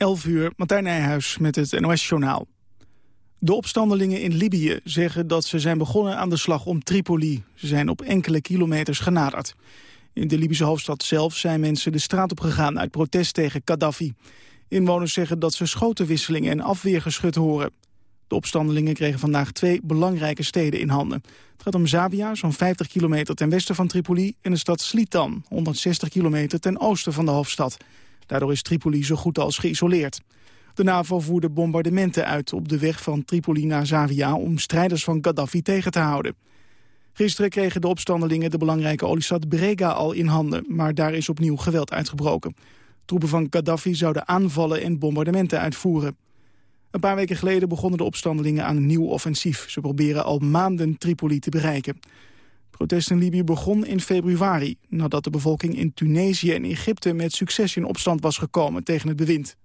11 uur, Martijn Nijhuis met het NOS-journaal. De opstandelingen in Libië zeggen dat ze zijn begonnen aan de slag om Tripoli. Ze zijn op enkele kilometers genaderd. In de Libische hoofdstad zelf zijn mensen de straat op gegaan uit protest tegen Gaddafi. Inwoners zeggen dat ze schotenwisselingen en afweergeschut horen. De opstandelingen kregen vandaag twee belangrijke steden in handen. Het gaat om Zabia, zo'n 50 kilometer ten westen van Tripoli... en de stad Slitan, 160 kilometer ten oosten van de hoofdstad. Daardoor is Tripoli zo goed als geïsoleerd. De NAVO voerde bombardementen uit op de weg van Tripoli naar Zavia... om strijders van Gaddafi tegen te houden. Gisteren kregen de opstandelingen de belangrijke oliestad Brega al in handen... maar daar is opnieuw geweld uitgebroken. Troepen van Gaddafi zouden aanvallen en bombardementen uitvoeren. Een paar weken geleden begonnen de opstandelingen aan een nieuw offensief. Ze proberen al maanden Tripoli te bereiken. Protest in Libië begon in februari... nadat de bevolking in Tunesië en Egypte met succes in opstand was gekomen tegen het bewind.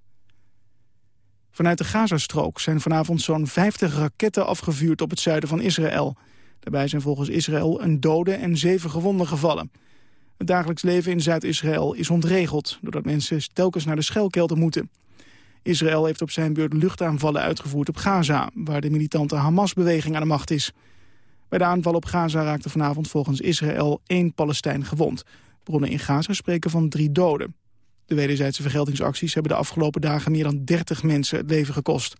Vanuit de Gazastrook zijn vanavond zo'n 50 raketten afgevuurd op het zuiden van Israël. Daarbij zijn volgens Israël een dode en zeven gewonden gevallen. Het dagelijks leven in Zuid-Israël is ontregeld... doordat mensen telkens naar de schelkelten moeten. Israël heeft op zijn beurt luchtaanvallen uitgevoerd op Gaza... waar de militante Hamas-beweging aan de macht is. Bij de aanval op Gaza raakte vanavond volgens Israël één Palestijn gewond. Bronnen in Gaza spreken van drie doden. De wederzijdse vergeldingsacties hebben de afgelopen dagen meer dan 30 mensen het leven gekost.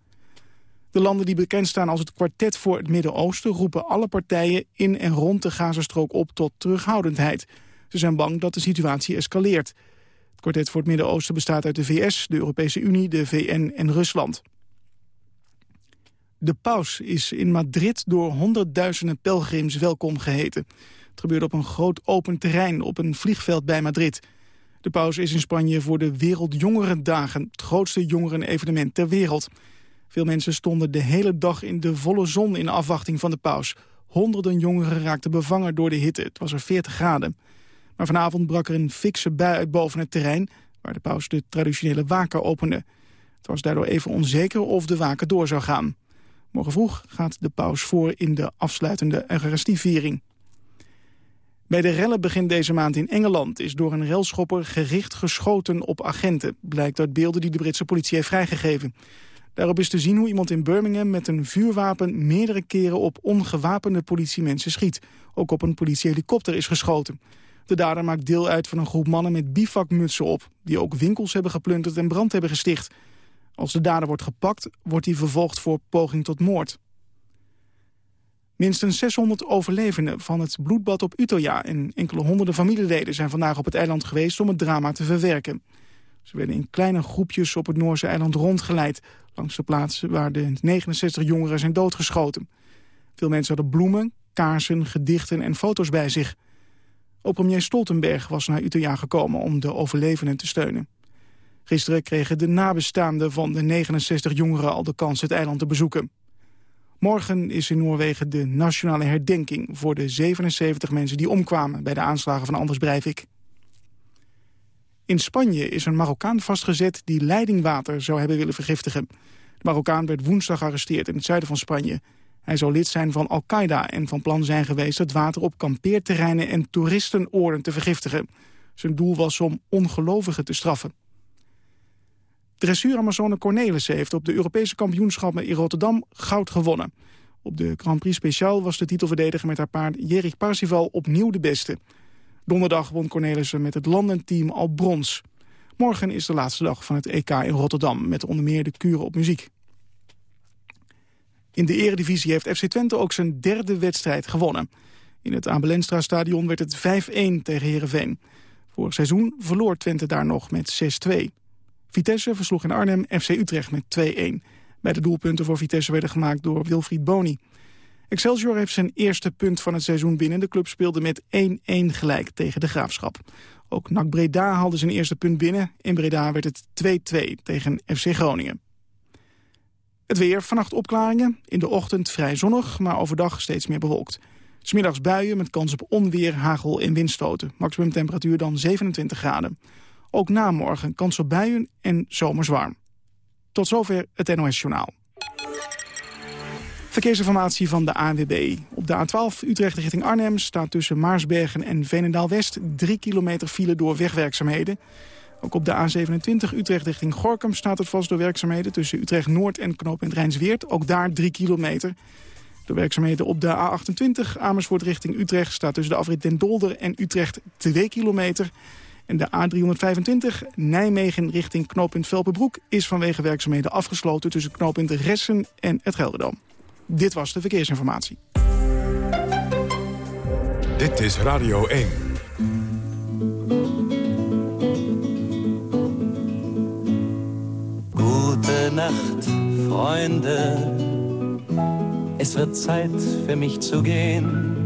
De landen die bekend staan als het kwartet voor het Midden-Oosten... roepen alle partijen in en rond de Gazastrook op tot terughoudendheid. Ze zijn bang dat de situatie escaleert. Het kwartet voor het Midden-Oosten bestaat uit de VS, de Europese Unie, de VN en Rusland. De paus is in Madrid door honderdduizenden pelgrims welkom geheten. Het gebeurde op een groot open terrein op een vliegveld bij Madrid. De paus is in Spanje voor de Wereldjongerendagen, het grootste jongerenevenement ter wereld. Veel mensen stonden de hele dag in de volle zon in afwachting van de paus. Honderden jongeren raakten bevangen door de hitte. Het was er 40 graden. Maar vanavond brak er een fikse bui uit boven het terrein... waar de paus de traditionele waken opende. Het was daardoor even onzeker of de waken door zou gaan. Morgen vroeg gaat de paus voor in de afsluitende Eucharistieviering. Bij de rellen begin deze maand in Engeland is door een relschopper gericht geschoten op agenten. Blijkt uit beelden die de Britse politie heeft vrijgegeven. Daarop is te zien hoe iemand in Birmingham met een vuurwapen meerdere keren op ongewapende politiemensen schiet. Ook op een politiehelikopter is geschoten. De dader maakt deel uit van een groep mannen met bivakmutsen op... die ook winkels hebben geplunderd en brand hebben gesticht. Als de dader wordt gepakt, wordt hij vervolgd voor poging tot moord. Minstens 600 overlevenden van het bloedbad op Utøya... en enkele honderden familieleden zijn vandaag op het eiland geweest... om het drama te verwerken. Ze werden in kleine groepjes op het Noorse eiland rondgeleid... langs de plaatsen waar de 69 jongeren zijn doodgeschoten. Veel mensen hadden bloemen, kaarsen, gedichten en foto's bij zich. Ook premier Stoltenberg was naar Utøya gekomen om de overlevenden te steunen. Gisteren kregen de nabestaanden van de 69 jongeren al de kans het eiland te bezoeken. Morgen is in Noorwegen de nationale herdenking voor de 77 mensen die omkwamen bij de aanslagen van Anders Breivik. In Spanje is een Marokkaan vastgezet die leidingwater zou hebben willen vergiftigen. De Marokkaan werd woensdag gearresteerd in het zuiden van Spanje. Hij zou lid zijn van Al-Qaeda en van plan zijn geweest... het water op kampeerterreinen en toeristenoorden te vergiftigen. Zijn doel was om ongelovigen te straffen. Dressuur-Amazone Cornelissen heeft op de Europese kampioenschappen in Rotterdam goud gewonnen. Op de Grand Prix Speciaal was de titelverdediger met haar paard Jerik Parsival opnieuw de beste. Donderdag won Cornelissen met het landenteam al brons. Morgen is de laatste dag van het EK in Rotterdam... met onder meer de kuren op muziek. In de eredivisie heeft FC Twente ook zijn derde wedstrijd gewonnen. In het Abelenstra stadion werd het 5-1 tegen Heerenveen. Vorig seizoen verloor Twente daar nog met 6-2. Vitesse versloeg in Arnhem FC Utrecht met 2-1. Beide doelpunten voor Vitesse werden gemaakt door Wilfried Boni. Excelsior heeft zijn eerste punt van het seizoen binnen. De club speelde met 1-1 gelijk tegen de Graafschap. Ook NAC Breda haalde zijn eerste punt binnen. In Breda werd het 2-2 tegen FC Groningen. Het weer, vannacht opklaringen. In de ochtend vrij zonnig, maar overdag steeds meer bewolkt. Smiddags buien met kans op onweer, hagel en windstoten. Maximum temperatuur dan 27 graden. Ook na morgen kans op buien en zomers warm. Tot zover het NOS Journaal. Verkeersinformatie van de ANWB. Op de A12 Utrecht richting Arnhem staat tussen Maarsbergen en Veenendaal-West... 3 kilometer file door wegwerkzaamheden. Ook op de A27 Utrecht richting Gorkum staat het vast door werkzaamheden... tussen Utrecht Noord en knooppunt Rijnsweert. Ook daar 3 kilometer. De werkzaamheden op de A28 Amersfoort richting Utrecht... staat tussen de afrit Den Dolder en Utrecht 2 kilometer. En de A325 Nijmegen richting knooppunt Velpenbroek... is vanwege werkzaamheden afgesloten tussen knooppunt Ressen en het Gelderdoom. Dit was de verkeersinformatie. Dit is Radio 1. Gute Nacht, Freunde. Es wird Zeit für mich zu gehen.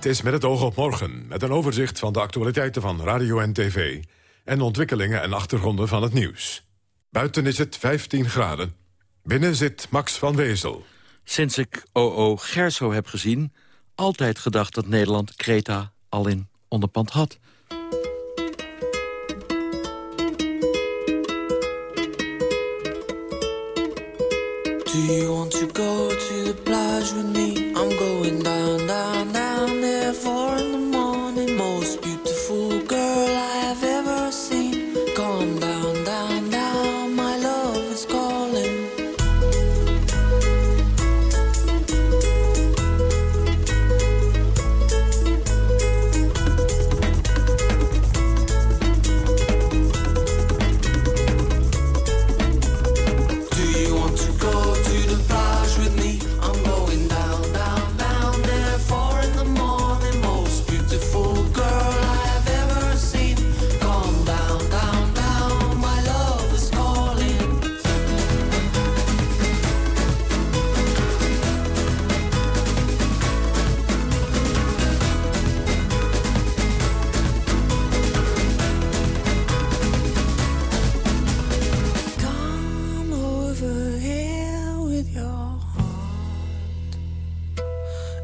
Dit is met het oog op morgen, met een overzicht van de actualiteiten van radio en tv... en ontwikkelingen en achtergronden van het nieuws. Buiten is het 15 graden. Binnen zit Max van Wezel. Sinds ik O.O. Gerso heb gezien... altijd gedacht dat Nederland Kreta al in onderpand had. Do you want to go to the plage with me? I'm going down, down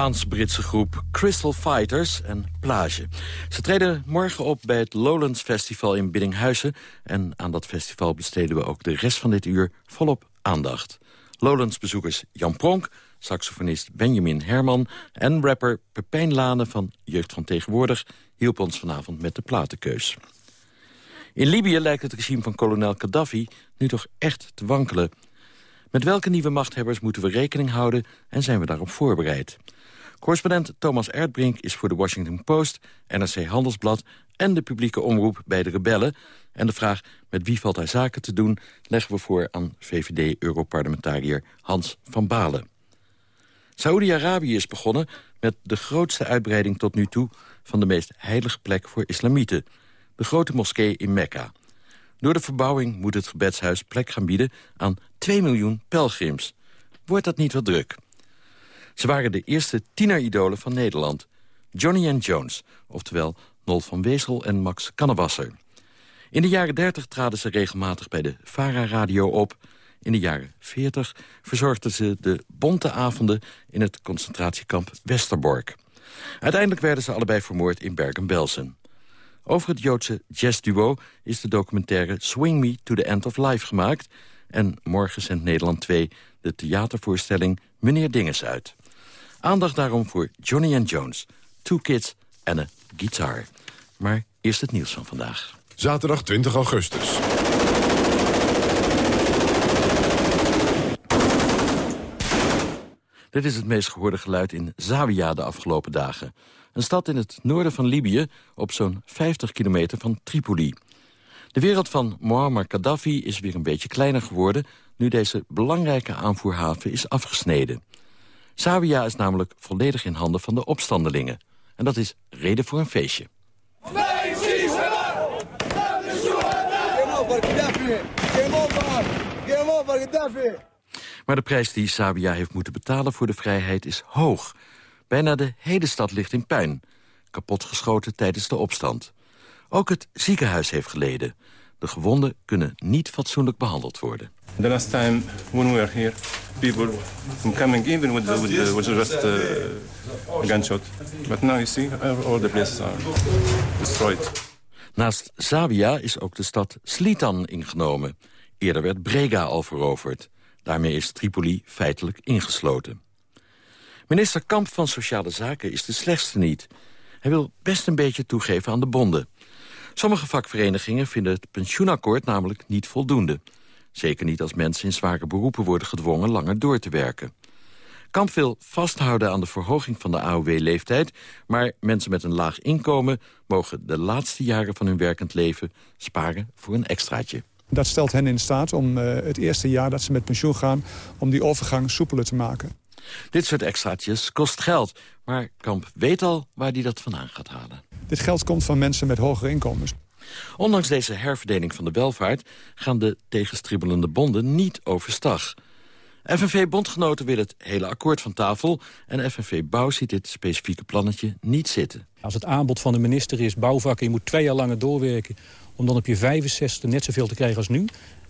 Spaans-Britse groep Crystal Fighters en Plage. Ze treden morgen op bij het Lowlands Festival in Biddinghuizen... en aan dat festival besteden we ook de rest van dit uur volop aandacht. Lowlands-bezoekers Jan Pronk, saxofonist Benjamin Herman... en rapper Pepijn Lane van Jeugd van Tegenwoordig... hielp ons vanavond met de platenkeus. In Libië lijkt het regime van kolonel Gaddafi nu toch echt te wankelen... Met welke nieuwe machthebbers moeten we rekening houden en zijn we daarop voorbereid? Correspondent Thomas Erdbrink is voor de Washington Post, NRC Handelsblad en de publieke omroep bij de rebellen. En de vraag met wie valt hij zaken te doen leggen we voor aan VVD-europarlementariër Hans van Balen. Saoedi-Arabië is begonnen met de grootste uitbreiding tot nu toe van de meest heilige plek voor islamieten, de grote moskee in Mekka. Door de verbouwing moet het gebedshuis plek gaan bieden aan 2 miljoen pelgrims. Wordt dat niet wat druk? Ze waren de eerste tieneridolen van Nederland. Johnny and Jones, oftewel Nol van Wezel en Max Kannewasser. In de jaren 30 traden ze regelmatig bij de VARA-radio op. In de jaren 40 verzorgden ze de bonte avonden in het concentratiekamp Westerbork. Uiteindelijk werden ze allebei vermoord in Bergen-Belsen. Over het Joodse jazzduo is de documentaire Swing Me to the End of Life gemaakt... en morgen zendt Nederland 2 de theatervoorstelling Meneer Dinges uit. Aandacht daarom voor Johnny and Jones, Two Kids en een Guitar. Maar eerst het nieuws van vandaag. Zaterdag 20 augustus. Dit is het meest gehoorde geluid in Zawiya de afgelopen dagen. Een stad in het noorden van Libië, op zo'n 50 kilometer van Tripoli. De wereld van Muammar Gaddafi is weer een beetje kleiner geworden... nu deze belangrijke aanvoerhaven is afgesneden. Zawiya is namelijk volledig in handen van de opstandelingen. En dat is reden voor een feestje. Maar de prijs die Sabia heeft moeten betalen voor de vrijheid is hoog. Bijna de hele stad ligt in puin. Kapotgeschoten tijdens de opstand. Ook het ziekenhuis heeft geleden. De gewonden kunnen niet fatsoenlijk behandeld worden. The last time when we were here, people from coming even with, the, with, the, with just uh, a gunshot. But now you see, all the places are destroyed. Naast Zabia is ook de stad Slitan ingenomen. Eerder werd Brega al veroverd. Daarmee is Tripoli feitelijk ingesloten. Minister Kamp van Sociale Zaken is de slechtste niet. Hij wil best een beetje toegeven aan de bonden. Sommige vakverenigingen vinden het pensioenakkoord namelijk niet voldoende. Zeker niet als mensen in zware beroepen worden gedwongen langer door te werken. Kamp wil vasthouden aan de verhoging van de AOW-leeftijd... maar mensen met een laag inkomen mogen de laatste jaren van hun werkend leven... sparen voor een extraatje. Dat stelt hen in staat om uh, het eerste jaar dat ze met pensioen gaan... om die overgang soepeler te maken. Dit soort extraatjes kost geld, maar Kamp weet al waar hij dat vandaan gaat halen. Dit geld komt van mensen met hogere inkomens. Ondanks deze herverdeling van de welvaart gaan de tegenstribbelende bonden niet overstag. FNV-bondgenoten willen het hele akkoord van tafel... en FNV Bouw ziet dit specifieke plannetje niet zitten. Als het aanbod van de minister is bouwvakken, je moet twee jaar langer doorwerken... om dan op je 65 net zoveel te krijgen als nu...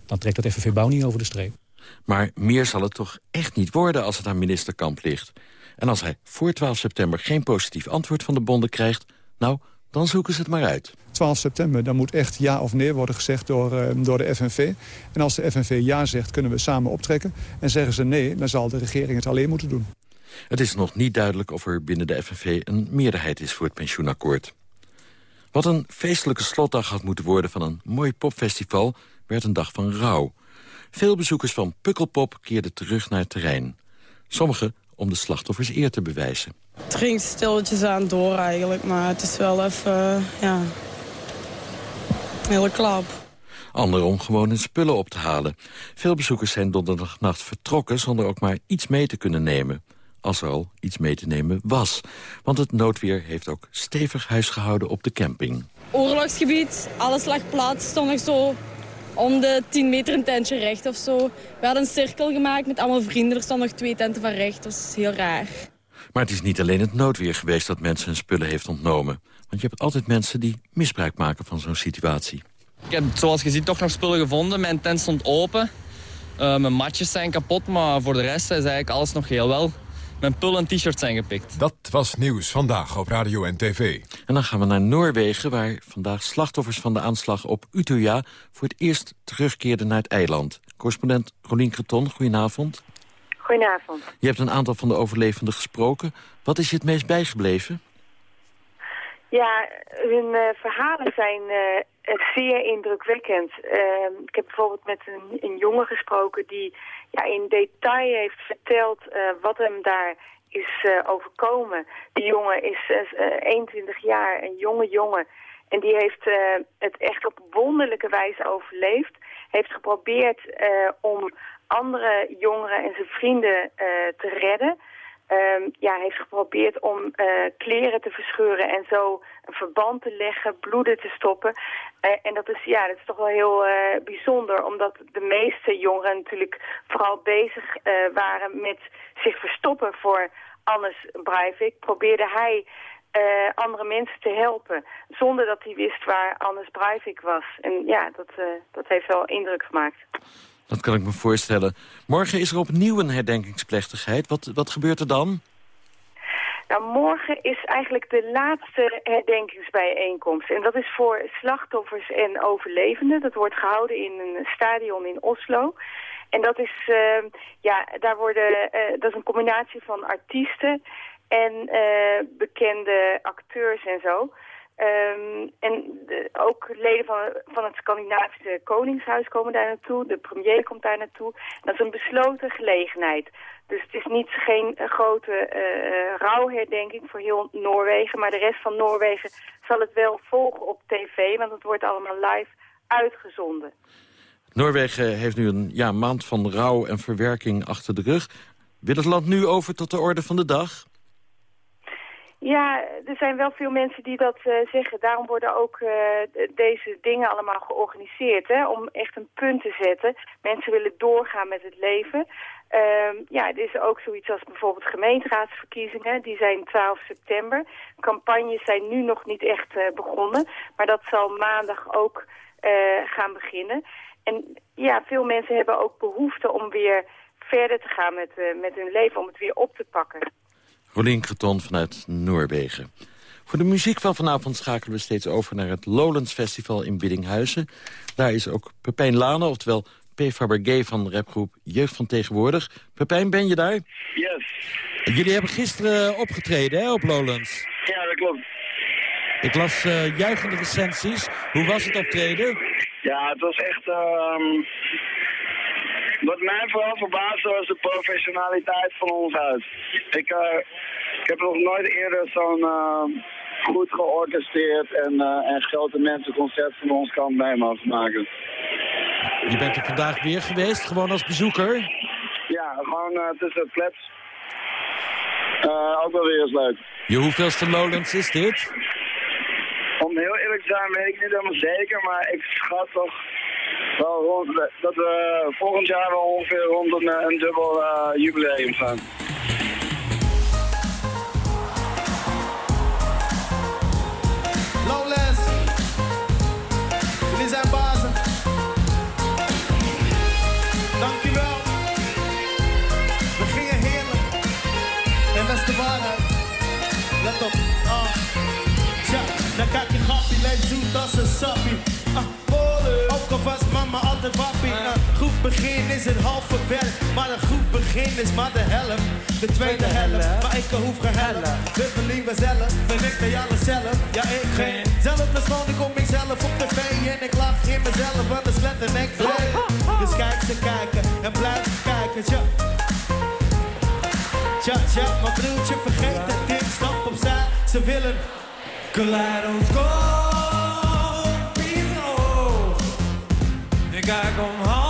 dan trekt dat FNV Bouw niet over de streep. Maar meer zal het toch echt niet worden als het aan minister Kamp ligt. En als hij voor 12 september geen positief antwoord van de bonden krijgt... nou, dan zoeken ze het maar uit. 12 september, dan moet echt ja of nee worden gezegd door, uh, door de FNV. En als de FNV ja zegt, kunnen we samen optrekken. En zeggen ze nee, dan zal de regering het alleen moeten doen. Het is nog niet duidelijk of er binnen de FNV een meerderheid is voor het pensioenakkoord. Wat een feestelijke slotdag had moeten worden van een mooi popfestival... werd een dag van rouw. Veel bezoekers van Pukkelpop keerden terug naar het terrein. Sommigen om de slachtoffers eer te bewijzen. Het ging stilletjes aan door eigenlijk, maar het is wel even, uh, ja, een hele klap. Anderen om gewoon hun spullen op te halen. Veel bezoekers zijn donderdagnacht vertrokken zonder ook maar iets mee te kunnen nemen. Als er al iets mee te nemen was. Want het noodweer heeft ook stevig huis gehouden op de camping. Oorlogsgebied, alles lag plat, stond nog zo om de 10 meter een tentje recht of zo. We hadden een cirkel gemaakt met allemaal vrienden. Er stonden nog twee tenten van recht. Dat is heel raar. Maar het is niet alleen het noodweer geweest dat mensen hun spullen heeft ontnomen. Want je hebt altijd mensen die misbruik maken van zo'n situatie. Ik heb zoals je ziet toch nog spullen gevonden. Mijn tent stond open. Uh, mijn matjes zijn kapot, maar voor de rest is eigenlijk alles nog heel wel. Mijn pul en t-shirts zijn gepikt. Dat was nieuws vandaag op radio en tv. En dan gaan we naar Noorwegen, waar vandaag slachtoffers van de aanslag op Utøya... voor het eerst terugkeerden naar het eiland. Correspondent Rolien Creton, goedenavond. Goedenavond. Je hebt een aantal van de overlevenden gesproken. Wat is je het meest bijgebleven? Ja, hun uh, verhalen zijn uh, zeer indrukwekkend. Uh, ik heb bijvoorbeeld met een, een jongen gesproken die ja, in detail heeft verteld wat hem daar is overkomen. Die jongen is 21 jaar, een jonge jongen. En die heeft het echt op wonderlijke wijze overleefd. Heeft geprobeerd om andere jongeren en zijn vrienden te redden. Um, ja, heeft geprobeerd om uh, kleren te verscheuren en zo een verband te leggen, bloeden te stoppen. Uh, en dat is, ja, dat is toch wel heel uh, bijzonder, omdat de meeste jongeren natuurlijk vooral bezig waren met zich verstoppen voor Anders Breivik. Probeerde hij eh, andere mensen te helpen. Zonder dat hij wist waar Anders Breivik was. En ja, dat, eh, dat heeft wel indruk gemaakt. Dat kan ik me voorstellen. Morgen is er opnieuw een herdenkingsplechtigheid. Wat, wat gebeurt er dan? Nou, morgen is eigenlijk de laatste herdenkingsbijeenkomst. En dat is voor slachtoffers en overlevenden. Dat wordt gehouden in een stadion in Oslo. En dat is, eh, ja, daar worden, eh, dat is een combinatie van artiesten en eh, bekende acteurs en zo. Ehm, en ook leden van, van het Scandinavische Koningshuis komen daar naartoe. De premier komt daar naartoe. Dat is een besloten gelegenheid. Dus het is niet geen eh, grote eh, rouwherdenking voor heel Noorwegen. Maar de rest van Noorwegen zal het wel volgen op tv. Want het wordt allemaal live uitgezonden. Noorwegen heeft nu een ja, maand van rouw en verwerking achter de rug. Wil het land nu over tot de orde van de dag? Ja, er zijn wel veel mensen die dat eh, zeggen. Daarom worden ook eh, deze dingen allemaal georganiseerd. Hè, om echt een punt te zetten. Mensen willen doorgaan met het leven. Ehm, ja, er is ook zoiets als bijvoorbeeld gemeenteraadsverkiezingen. Die zijn 12 september. Campagnes zijn nu nog niet echt eh, begonnen. Maar dat zal maandag ook gaan beginnen. En ja, veel mensen hebben ook behoefte om weer verder te gaan met, met hun leven. Om het weer op te pakken. Rolien Creton vanuit Noorwegen. Voor de muziek van vanavond schakelen we steeds over naar het Lowlands Festival in Biddinghuizen. Daar is ook Pepijn Lane, oftewel P. Fabergé van de rapgroep Jeugd van Tegenwoordig. Pepijn, ben je daar? Yes. Jullie hebben gisteren opgetreden hè, op Lowlands. Ja, dat klopt. Ik las eh, juichende recensies. Hoe was het optreden? Ja, het was echt... ehm, wat mij vooral verbaasde was de professionaliteit van ons huis. Ik, eh, ik heb nog nooit eerder zo'n ehm, goed georchestreerd en, eh, en grote mensenconcert van ons kant mee mogen maken. Je bent er vandaag weer geweest, gewoon als bezoeker. Ja, gewoon eh, tussen het flats. Eh, ook wel weer eens leuk. Je hoeveelste Lowlands is dit? Om heel eerlijk te zijn weet ik niet helemaal zeker, maar ik schat toch wel dat we volgend jaar wel ongeveer rond een, dubbel eh, jubileum gaan. Let op. Ah. Tja, dan kijk je grappie, leeft zoet als een sappie. Ah, was mama altijd wappie. Ah, goed begin is het halve werk, maar een goed begin is maar de helft. De tweede helft, maar ik hoef geen helft. We verliezen zelf, ben ik bij alles zelf. Ja, ik geen zelf persoon, ik kom mezelf op tv en ik lach in mezelf, want dat is ik Dus kijk ze kijken en blijf kijken, tja. Tja, tja, mijn broertje vergeet het, dit stap opzij. Ze willen kaleidoscoop, Ik kijk omhoog, mijn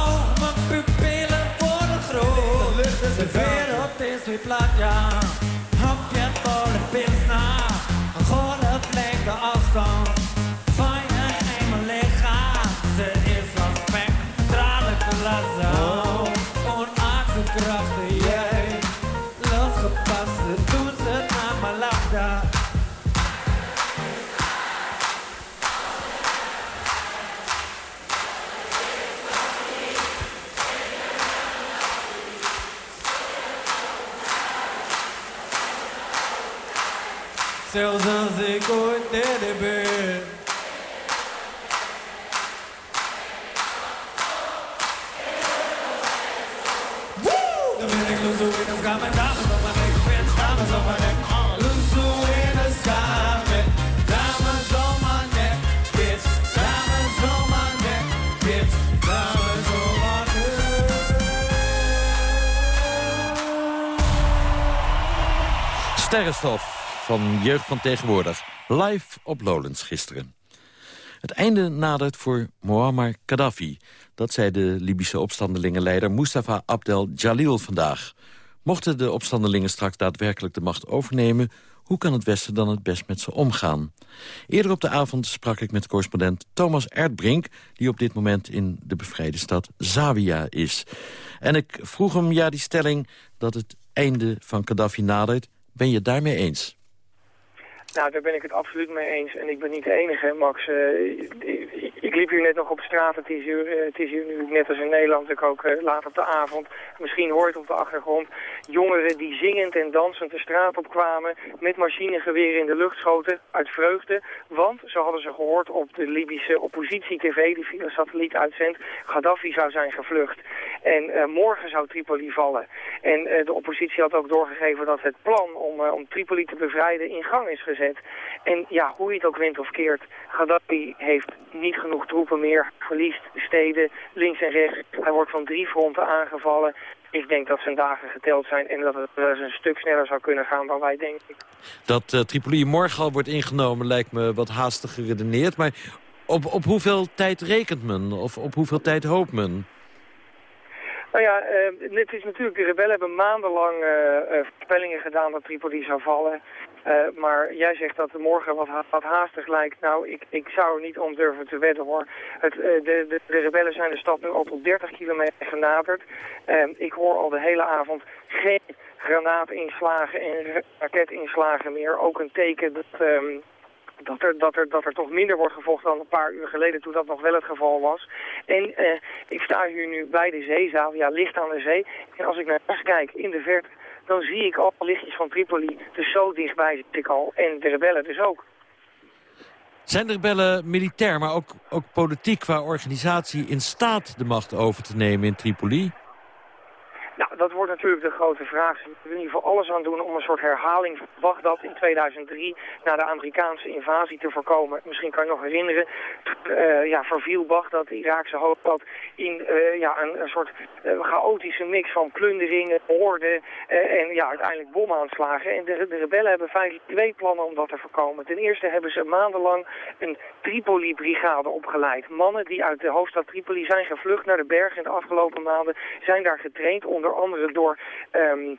Loezo in de in nek. Bitch, dames op mijn nek. Bitch, dames op mijn nek. Sterrenstof van Jeugd van Tegenwoordig. Live op Lowlands gisteren. Het einde nadert voor Muammar Gaddafi. Dat zei de Libische opstandelingenleider Mustafa Abdel Jalil vandaag. Mochten de opstandelingen straks daadwerkelijk de macht overnemen... hoe kan het Westen dan het best met ze omgaan? Eerder op de avond sprak ik met correspondent Thomas Erdbrink... die op dit moment in de bevrijde stad Zawiya is. En ik vroeg hem, ja, die stelling dat het einde van Gaddafi nadert... ben je daarmee eens? Nou, daar ben ik het absoluut mee eens. En ik ben niet de enige, Max. Eh, ik, liep hier net nog op straat. Het is hier, eh, het is hier nu net als in Nederland. Ik ook eh, laat op de avond. Misschien hoort op de achtergrond jongeren die zingend en dansend de straat opkwamen. Met machinegeweren in de lucht schoten uit vreugde. Want, zo hadden ze gehoord op de Libische oppositie-tv, die satelliet uitzendt, Gaddafi zou zijn gevlucht. En morgen zou Tripoli vallen. En de oppositie had ook doorgegeven dat het plan om, om Tripoli te bevrijden in gang is gezet. En ja, hoe je het ook wint of keert, Gaddafi heeft niet genoeg troepen meer, verliest steden links en rechts. Hij wordt van drie fronten aangevallen. Ik denk dat zijn dagen geteld zijn en dat het wel eens een stuk sneller zou kunnen gaan dan wij denken. Dat eh, Tripoli morgen al wordt ingenomen lijkt me wat haastig geredeneerd. Maar op, op hoeveel tijd rekent men? Of op hoeveel tijd hoopt men? Nou ja, eh, het is natuurlijk, de rebellen hebben maandenlang eh, voorspellingen gedaan dat Tripoli zou vallen. Eh, maar jij zegt dat morgen wat, wat haastig lijkt. Nou, ik, ik zou er niet om durven te wedden hoor. Het, eh, de, de, rebellen zijn de stad nu al tot 30 kilometer genaderd. Eh, ik hoor al de hele avond geen granaatinslagen en raketinslagen meer. Ook een teken dat... ehm, dat er, dat, er, dat er toch minder wordt gevochten dan een paar uur geleden toen dat nog wel het geval was. En eh, ik sta hier nu bij de zeezaal, ja, licht aan de zee. En als ik naar rechts kijk in de verte, dan zie ik al lichtjes van Tripoli. Dus zo dichtbij zit ik al. En de rebellen dus ook. Zijn de rebellen militair, maar ook, ook politiek qua organisatie... in staat de macht over te nemen in Tripoli? Nou, dat wordt natuurlijk de grote vraag. Ze willen in ieder alles aan doen om een soort herhaling van Bagdad in 2003 na de Amerikaanse invasie te voorkomen. Misschien kan je nog herinneren, eh, ja, verviel Bagdad, de Iraakse hoofdstad, in eh, ja, een, soort eh, chaotische mix van plunderingen, moorden eh, en ja, uiteindelijk bomaanslagen. En de, de rebellen hebben feitelijk twee plannen om dat te voorkomen. Ten eerste hebben ze maandenlang een Tripoli-brigade opgeleid. Mannen die uit de hoofdstad Tripoli zijn gevlucht naar de bergen in de afgelopen maanden, zijn daar getraind, onder andere door eh,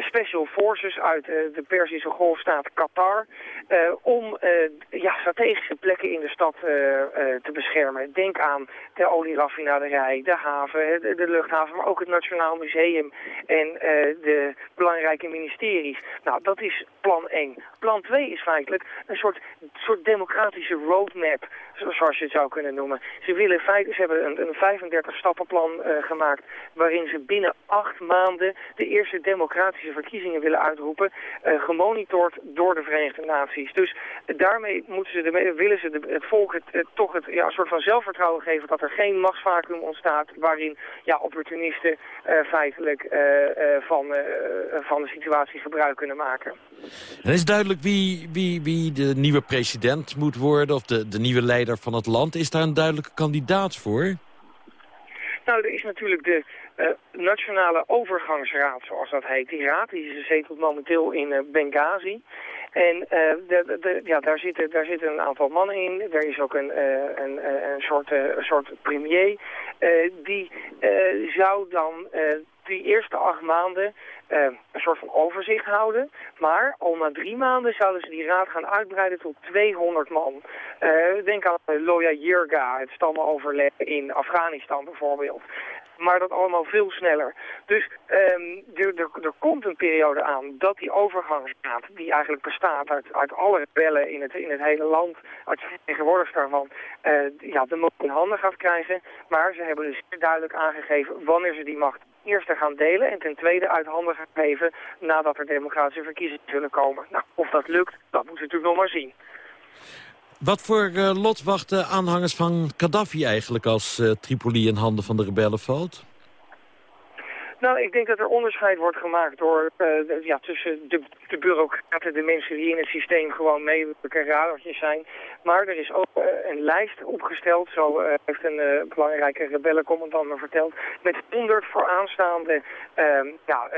special forces uit eh, de Perzische golfstaat Qatar, eh, om eh, ja, strategische plekken in de stad eh, eh, te beschermen. Denk aan de olieraffinaderij, de haven, eh, de, luchthaven, maar ook het Nationaal Museum en eh, de belangrijke ministeries. Nou, dat is plan 1. Plan 2 is feitelijk een soort, soort democratische roadmap, zo- zoals je het zou kunnen noemen. Ze willen ze hebben een, een 35-stappenplan eh, gemaakt waarin ze binnen acht maanden de eerste democratische verkiezingen willen uitroepen, eh, gemonitord door de Verenigde Naties. Dus daarmee moeten ze de, willen ze de, het volk het, het- toch het, ja, een soort van zelfvertrouwen geven dat er geen machtsvacuum ontstaat waarin ja, opportunisten eh, feitelijk eh, van, van de situatie gebruik kunnen maken. En is duidelijk wie, wie, wie de nieuwe president moet worden... of de, de nieuwe leider van het land? Is daar een duidelijke kandidaat voor? Nou, er is natuurlijk de eh, Nationale Overgangsraad, zoals dat heet. Die raad die zetelt momenteel in eh, Benghazi. En eh, de, de, ja, daar, zitten, daar zitten een aantal mannen in. Er is ook een, een, een, soort, een soort premier. die zou dan die eerste acht maanden een soort van overzicht houden. Maar al na drie maanden zouden ze die raad gaan uitbreiden tot 200 man. Denk aan Loya Jirga, het stammenoverleg in Afghanistan bijvoorbeeld. Maar dat allemaal veel sneller. Dus ehm, er, komt een periode aan dat die overgangsraad, die eigenlijk bestaat uit, uit alle rebellen in het, in het hele land, uit de vertegenwoordigers daarvan, eh, ja, de macht in handen gaat krijgen. Maar ze hebben dus duidelijk aangegeven wanneer ze die macht eerst gaan delen en ten tweede uit handen gaan geven nadat er democratische verkiezingen zullen komen. Nou, of dat lukt, dat moeten we natuurlijk nog maar zien. Wat voor eh, lot wachten aanhangers van Gaddafi eigenlijk... als eh, Tripoli in handen van de rebellen valt? Nou, ik denk dat er onderscheid wordt gemaakt door, eh, ja, tussen de, de bureaucraten, de mensen die in het systeem gewoon meewerken, radertjes zijn. Maar er is ook een lijst opgesteld, zo heeft een belangrijke rebellencommandant me verteld, met 100 vooraanstaande ehm, ja,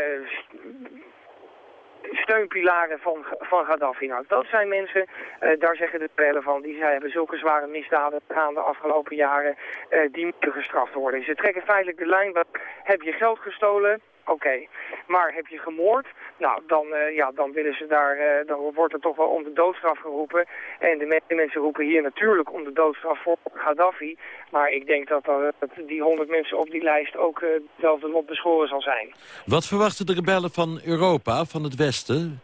steunpilaren van, van Gaddafi. Nou, dat zijn mensen, eh, daar zeggen de rebellen van, die zij hebben zulke zware misdaden gedaan de afgelopen jaren, eh, die moeten gestraft worden. Ze trekken feitelijk de lijn, heb je geld gestolen? Oké, maar heb je gemoord? Nou, dan, eh, ja, dan willen ze daar, eh, dan wordt er toch wel om de doodstraf geroepen. En de meeste mensen roepen hier natuurlijk om de doodstraf voor Gaddafi. Maar ik denk dat, er- dat die honderd mensen op die lijst ook eh, hetzelfde lot beschoren zal zijn. Wat verwachten de rebellen van Europa, van het Westen?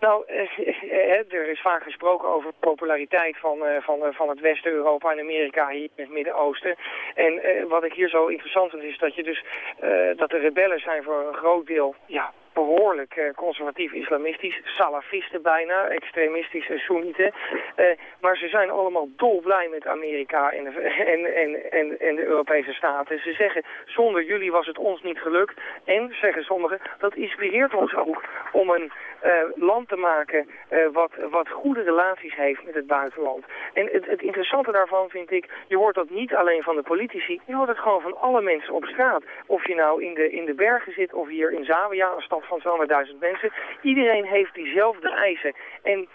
Nou, eh, er is vaak gesproken over populariteit van, eh, van, eh, van het West-Europa en Amerika hier in het Midden-Oosten. En eh, wat ik hier zo interessant vind is dat je dus eh, dat de rebellen zijn voor een groot deel ja, behoorlijk eh, conservatief-islamistisch, salafisten bijna, extremistische soenieten. Eh, maar ze zijn allemaal dolblij met Amerika en de, en, en, en, en Europese staten. Ze zeggen, zonder jullie was het ons niet gelukt. En, zeggen sommigen, dat inspireert ons ook om een eh, land te maken wat, wat goede relaties heeft met het buitenland. En het, het interessante daarvan vind ik, je hoort dat niet alleen van de politici, je hoort het gewoon van alle mensen op straat. Of je nou in de, in de bergen zit of hier in Zawiya, een stad van 200.000 mensen. Iedereen heeft diezelfde eisen. En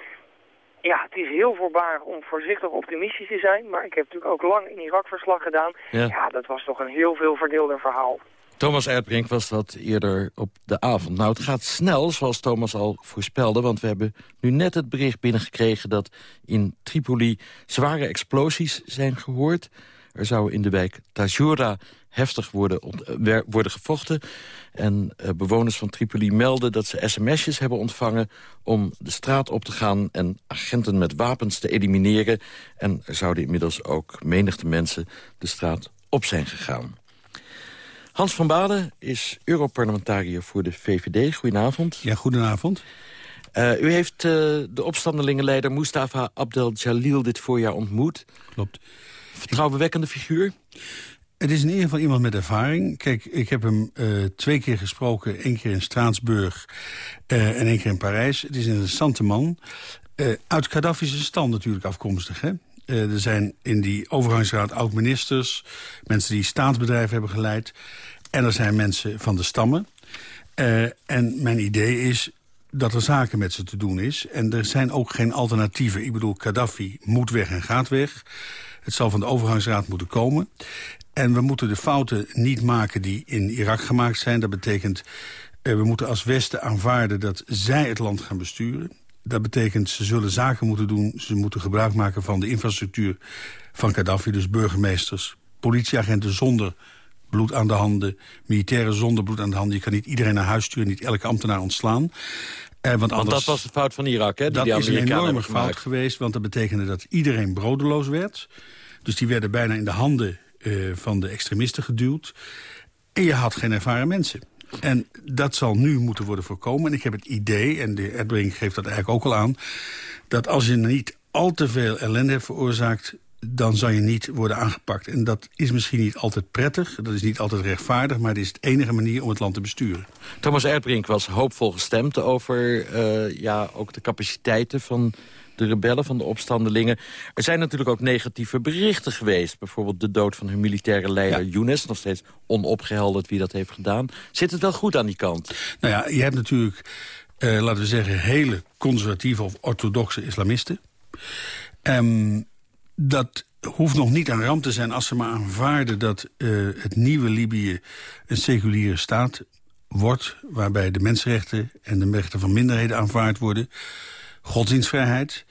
ja, het is heel voorbaar om voorzichtig optimistisch te zijn. Maar ik heb natuurlijk ook lang in Irak verslag gedaan. Ja. Ja, dat was toch een heel veel verdeelder verhaal. Thomas Erdbrink was dat eerder op de avond. Nou, het gaat snel, zoals Thomas al voorspelde... want we hebben nu net het bericht binnengekregen... dat in Tripoli zware explosies zijn gehoord. Er zou in de wijk Tajoura heftig worden, eh, worden gevochten. En eh, bewoners van Tripoli melden dat ze sms'jes hebben ontvangen... om de straat op te gaan en agenten met wapens te elimineren. En er zouden inmiddels ook menigte mensen de straat op zijn gegaan. Hans van Baden is Europarlementariër voor de VVD. Goedenavond. Ja, goedenavond. Eh, u heeft de opstandelingenleider Mustafa Abdel Jalil dit voorjaar ontmoet. Klopt. Vertrouwenwekkende figuur? Het is in ieder geval iemand met ervaring. Kijk, ik heb hem eh, twee keer gesproken. één keer in Straatsburg eh, en één keer in Parijs. Het is een interessante man. Eh, uit Gaddafi's stand natuurlijk afkomstig, hè? Er zijn in die overgangsraad oud-ministers... mensen die staatsbedrijven hebben geleid. En er zijn mensen van de stammen. En mijn idee is dat er zaken met ze te doen is. En er zijn ook geen alternatieven. Ik bedoel, Gaddafi moet weg en gaat weg. Het zal van de overgangsraad moeten komen. En we moeten de fouten niet maken die in Irak gemaakt zijn. Dat betekent, eh, we moeten als Westen aanvaarden dat zij het land gaan besturen. Dat betekent, ze zullen zaken moeten doen. Ze moeten gebruik maken van de infrastructuur van Gaddafi. Dus burgemeesters, politieagenten zonder bloed aan de handen. Militairen zonder bloed aan de handen. Je kan niet iedereen naar huis sturen, niet elke ambtenaar ontslaan. Eh, want Want anders, dat was de fout van Irak, hè? Die dat die is een enorme fout gemaakt. geweest, want dat betekende dat iedereen brodeloos werd. Dus die werden bijna in de handen eh, van de extremisten geduwd. En je had geen ervaren mensen. En dat zal nu moeten worden voorkomen. En ik heb het idee, en de heer Erdbrink geeft dat eigenlijk ook al aan... dat als je niet al te veel ellende hebt veroorzaakt dan zal je niet worden aangepakt. En dat is misschien niet altijd prettig, dat is niet altijd rechtvaardig... maar het is de enige manier om het land te besturen. Thomas Erdbrink was hoopvol gestemd over eh, ja, ook de capaciteiten van de rebellen, van de opstandelingen. Er zijn natuurlijk ook negatieve berichten geweest. Bijvoorbeeld de dood van hun militaire leider Younes. Nog steeds onopgehelderd wie dat heeft gedaan. Zit het wel goed aan die kant? Nou ja, je hebt natuurlijk, eh, laten we zeggen... hele conservatieve of orthodoxe islamisten. Ehm, dat hoeft nog niet een ramp te zijn als ze maar aanvaarden... dat eh, het nieuwe Libië een seculiere staat wordt... waarbij de mensenrechten en de rechten van minderheden aanvaard worden. Godsdienstvrijheid.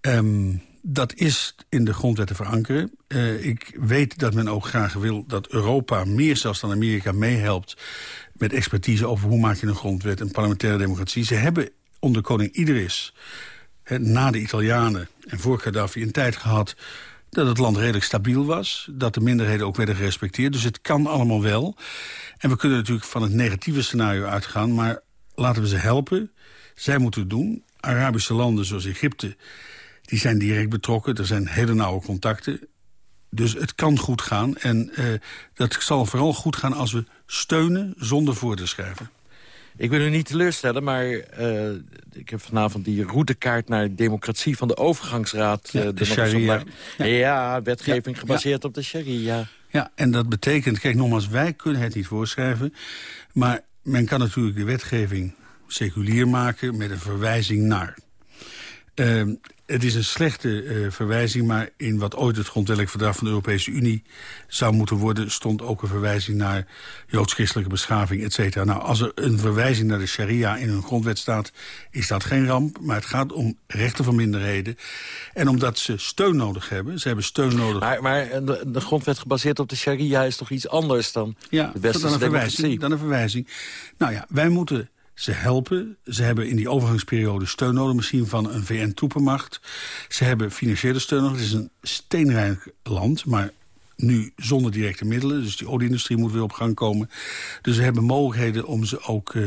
Ehm, dat is in de grondwet te verankeren. Eh, ik weet dat men ook graag wil dat Europa meer zelfs dan Amerika meehelpt... met expertise over hoe maak je een grondwet en parlementaire democratie. Ze hebben onder koning Idris, na de Italianen en voor Gaddafi... een tijd gehad dat het land redelijk stabiel was. Dat de minderheden ook werden gerespecteerd. Dus het kan allemaal wel. En we kunnen natuurlijk van het negatieve scenario uitgaan... maar laten we ze helpen. Zij moeten het doen. Arabische landen zoals Egypte die zijn direct betrokken. Er zijn hele nauwe contacten. Dus het kan goed gaan. En uh, dat zal vooral goed gaan als we steunen zonder voor te schrijven. Ik wil u niet teleurstellen, maar uh, ik heb vanavond die routekaart naar democratie van de overgangsraad. Ja, uh, de sharia. Ja. ja, wetgeving Ja, gebaseerd op de sharia. Ja, en dat betekent, kijk nogmaals, wij kunnen het niet voorschrijven. Maar men kan natuurlijk de wetgeving seculier maken met een verwijzing naar. Uh, het is een slechte uh, verwijzing, maar in wat ooit het grondwettelijk verdrag van de Europese Unie zou moeten worden, stond ook een verwijzing naar joods-christelijke beschaving, et cetera. Nou, als er een verwijzing naar de sharia in een grondwet staat, is dat geen ramp, maar het gaat om rechten van minderheden. En omdat ze steun nodig hebben, ze hebben steun nodig... Maar, maar de, de grondwet gebaseerd op de sharia is toch iets anders dan ja, de westerse dan een verwijzing, dan een verwijzing. Nou ja, wij moeten Ze helpen. Ze hebben in die overgangsperiode steun nodig, misschien van een VN-troepenmacht. Ze hebben financiële steun nodig. Het is een steenrijk land, maar nu zonder directe middelen. Dus die olieindustrie moet weer op gang komen. Dus we hebben mogelijkheden om ze ook, eh,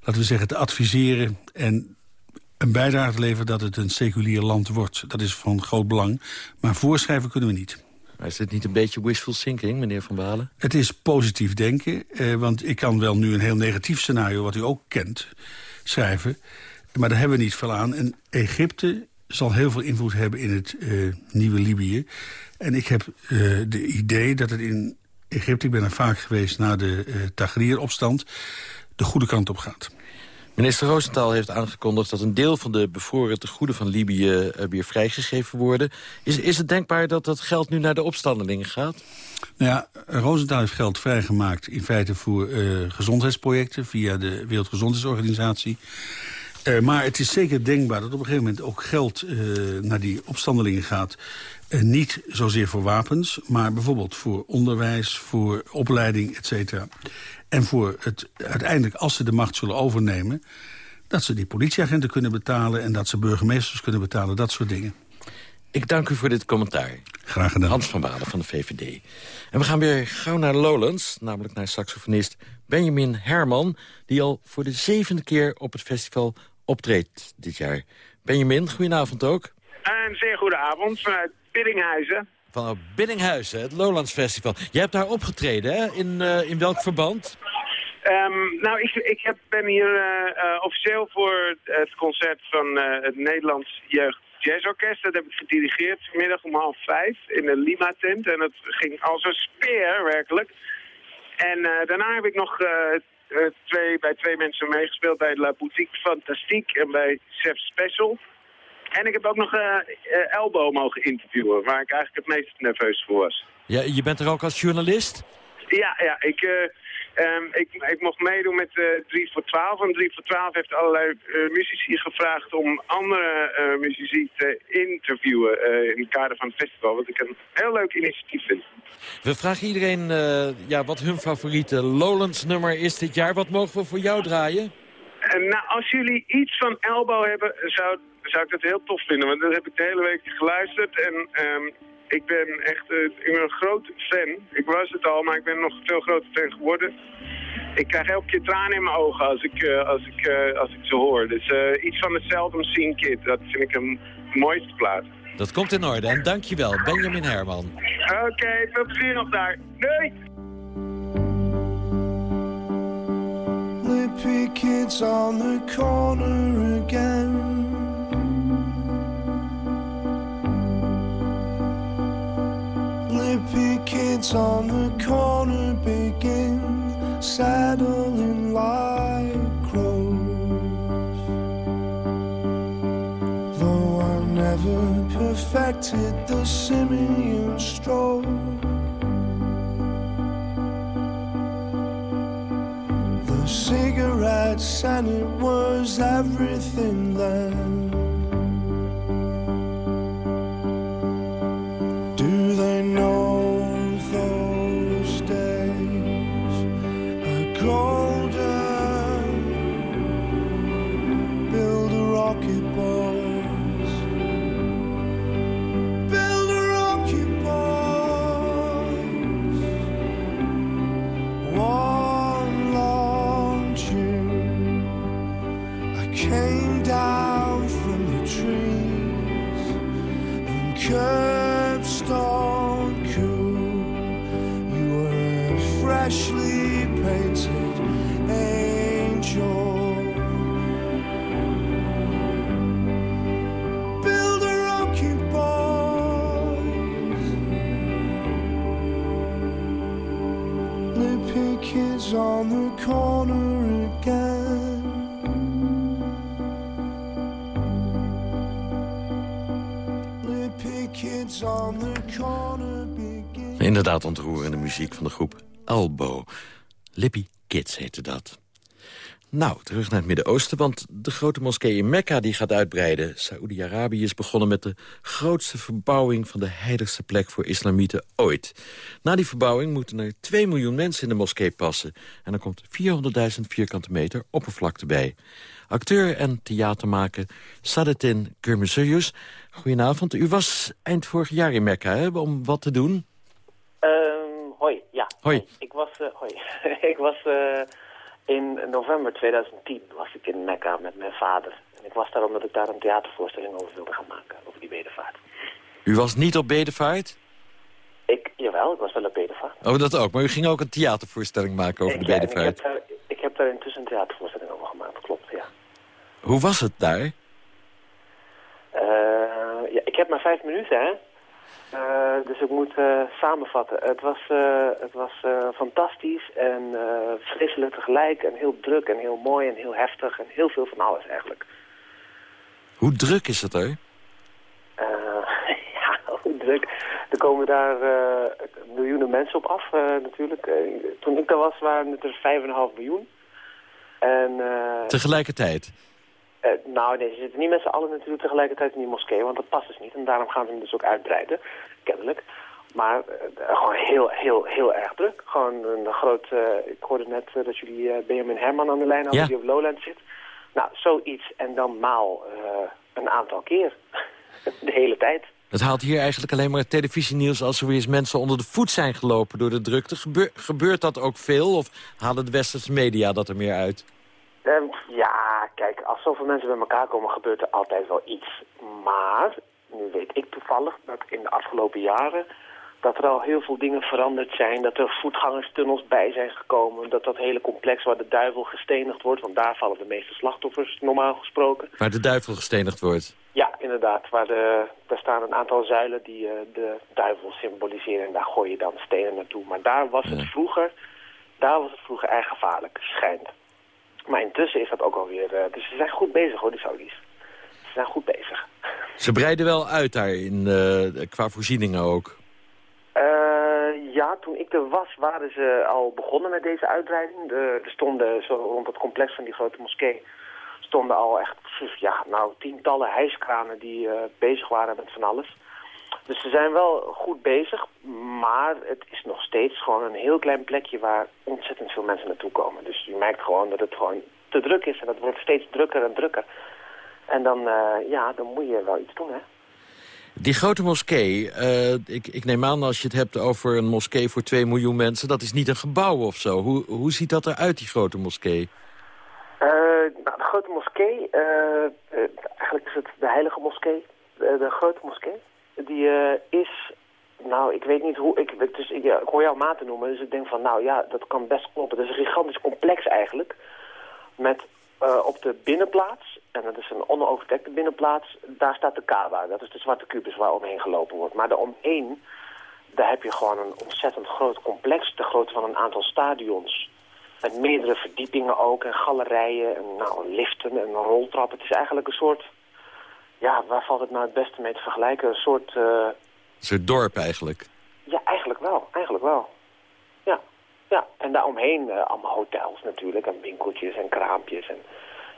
laten we zeggen, te adviseren... en een bijdrage te leveren dat het een seculier land wordt. Dat is van groot belang. Maar voorschrijven kunnen we niet. Maar is dit niet een beetje wishful thinking, meneer Van Balen? Het is positief denken, eh, want ik kan wel nu een heel negatief scenario... wat u ook kent, schrijven. Maar daar hebben we niet veel aan. En Egypte zal heel veel invloed hebben in het eh, nieuwe Libië. En ik heb eh de idee dat het in Egypte... ik ben er vaak geweest na de eh Tahrir-opstand... de goede kant op gaat. Minister Roosentaal heeft aangekondigd dat een deel van de bevroren tegoeden van Libië eh, weer vrijgegeven worden. Is, is het denkbaar dat dat geld nu naar de opstandelingen gaat? Nou ja, Rosenthal heeft geld vrijgemaakt in feite voor eh, gezondheidsprojecten... via de Wereldgezondheidsorganisatie. Eh, maar het is zeker denkbaar dat op een gegeven moment ook geld naar die opstandelingen gaat. Eh, niet zozeer voor wapens, maar bijvoorbeeld voor onderwijs, voor opleiding, et cetera. En voor het uiteindelijk, als ze de macht zullen overnemen... dat ze die politieagenten kunnen betalen en dat ze burgemeesters kunnen betalen, dat soort dingen. Ik dank u voor dit commentaar. Graag gedaan. Hans van Balen van de VVD. En we gaan weer gauw naar Lowlands, namelijk naar saxofonist Benjamin Herman... die al voor de zevende keer op het festival optreedt dit jaar. Benjamin, goedenavond ook. Een zeer goede avond vanuit Biddinghuizen. Van Biddinghuizen, het Lowlands Festival. Jij hebt daar opgetreden, hè? In, eh, in welk verband? Ehm, nou, ik, ik heb, ben hier eh, eh, officieel voor het concert van het Nederlands Jeugd Jazzorkest. Dat heb ik gedirigeerd vanmiddag om half vijf in de Lima-tent. En dat ging als een speer, werkelijk. En daarna heb ik nog twee, bij twee mensen meegespeeld bij La Boutique Fantastique en bij Chef Special. En ik heb ook nog eh eh, Elbow mogen interviewen, waar ik eigenlijk het meest nerveus voor was. Ja, je bent er ook als journalist? Ja, ja ik, eh, ehm, ik, ik mocht meedoen met eh 3 voor 12. En 3 voor 12 heeft allerlei muzici gevraagd om andere muzici te interviewen in het kader van het festival. Wat ik een heel leuk initiatief vind. We vragen iedereen ja, wat hun favoriete Lowlands-nummer is dit jaar. Wat mogen we voor jou draaien? En nou, als jullie iets van Elbow hebben, zou, zou ik dat heel tof vinden. Want dat heb ik de hele week geluisterd. En ehm, ik ben echt eh, ik ben een grote fan. Ik was het al, maar ik ben nog een veel groter fan geworden. Ik krijg elke keer tranen in mijn ogen als ik, eh, als ik, eh, als ik ze hoor. Dus eh, iets van het Seldom Seen Kid, dat vind ik een mooiste plaat. Dat komt in orde en dankjewel, Benjamin Herman. Oké, veel plezier nog daar. Doei! Lippy kids on the corner again. Lippy kids on the corner begin saddling like crows. Though I never perfected the simian stroll. The cigarettes and it was everything then. Do they know Inderdaad ontroerende muziek van de groep Elbow. Lippy Kids heette dat. Nou, terug naar het Midden-Oosten, want de grote moskee in Mekka die gaat uitbreiden. Saoedi-Arabië is begonnen met de grootste verbouwing van de heiligste plek voor islamieten ooit. Na die verbouwing moeten er 2 miljoen mensen in de moskee passen. En er komt 400.000 vierkante meter oppervlakte bij. Acteur en theatermaker Sadetin Gurmezuyus. Goedenavond, u was eind vorig jaar in Mekka hè, om wat te doen? Hoi, ja. Hoi. Ik was, eh, hoi. ik was eh, in november 2010 was ik in Mekka met mijn vader. En ik was daar omdat ik daar een theatervoorstelling over wilde gaan maken, over die bedevaart. U was niet op bedevaart? Ik, jawel, ik was wel op bedevaart. Oh, dat ook. Maar u ging ook een theatervoorstelling maken over Ik- de ja, ik, bedevaart. heb daar, ik heb daar intussen een theatervoorstelling over gemaakt, klopt, ja. Hoe was het daar? Eh, ja, ik heb maar vijf minuten, hè. Eh, dus ik moet eh, samenvatten. Het was, eh, het was fantastisch en vreselijk tegelijk en heel druk en heel mooi en heel heftig en heel veel van alles eigenlijk. Hoe druk is het er? Eh, ja, hoe druk. Er komen daar miljoenen mensen op af natuurlijk. Toen ik daar was waren het er 5,5 miljoen. En, Tegelijkertijd? Eh, nou nee, ze zitten niet met z'n allen natuurlijk tegelijkertijd in die moskee, want dat past dus niet. En daarom gaan ze hem dus ook uitbreiden, kennelijk. Maar eh, gewoon heel, heel, heel erg druk. Gewoon een groot... eh, ik hoorde net dat jullie Benjamin Herman aan de lijn hadden Ja. die op Lowland zit. Nou, zoiets en dan maal een aantal keer. de hele tijd. Het haalt hier eigenlijk alleen maar het televisienieuws... als er weer eens mensen onder de voet zijn gelopen door de drukte. Gebeur- gebeurt dat ook veel? Of halen de westerse media dat er meer uit? Ehm, ja, kijk, als zoveel mensen bij elkaar komen, gebeurt er altijd wel iets. Maar, nu weet ik toevallig dat in de afgelopen jaren... dat er al heel veel dingen veranderd zijn. Dat er voetgangerstunnels bij zijn gekomen. Dat dat hele complex waar de duivel gestenigd wordt... want daar vallen de meeste slachtoffers normaal gesproken. Waar de duivel gestenigd wordt. Ja, inderdaad. Waar de, daar staan een aantal zuilen die eh, de duivel symboliseren. En daar gooi je dan stenen naartoe. Maar daar was het vroeger, daar was het vroeger erg gevaarlijk, schijnt. Maar intussen is dat ook alweer... eh dus ze zijn goed bezig hoor, die Saudis. Ze zijn goed bezig. Ze breiden wel uit daar in, eh, qua voorzieningen ook. Eh, ja, toen ik er was, waren ze al begonnen met deze uitbreiding. De, er stonden zo rond het complex van die grote moskee stonden al echt, ja, nou, tientallen hijskranen die bezig waren met van alles. Dus ze zijn wel goed bezig, maar het is nog steeds gewoon een heel klein plekje waar ontzettend veel mensen naartoe komen. Dus je merkt gewoon dat het gewoon te druk is en dat wordt steeds drukker en drukker. En dan, eh, ja, dan moet je wel iets doen, hè. Die grote moskee, eh, ik, ik neem aan als je het hebt over een moskee voor 2 miljoen mensen... dat is niet een gebouw of zo. Hoe, hoe ziet dat eruit, die grote moskee? Eh, nou, de grote moskee, eigenlijk is het de heilige moskee, de grote moskee, die eh, is, nou ik weet niet hoe, ik, is, ik, hoor jouw maten noemen, dus ik denk van nou ja, dat kan best kloppen. Het is een gigantisch complex eigenlijk, met eh, op de binnenplaats, en dat is een onoverdekte binnenplaats, daar staat de Kaaba, dat is de zwarte kubus waar omheen gelopen wordt. Maar daaromheen, daar heb je gewoon een ontzettend groot complex, de grootte van een aantal stadions. Met meerdere verdiepingen ook, en galerijen, en nou, liften en roltrappen. Het is eigenlijk een soort, ja, waar valt het nou het beste mee te vergelijken? Een soort, eh, Een soort dorp eigenlijk. ja, eigenlijk wel, eigenlijk wel. Ja, ja. En daaromheen uh, allemaal hotels natuurlijk, en winkeltjes en kraampjes. En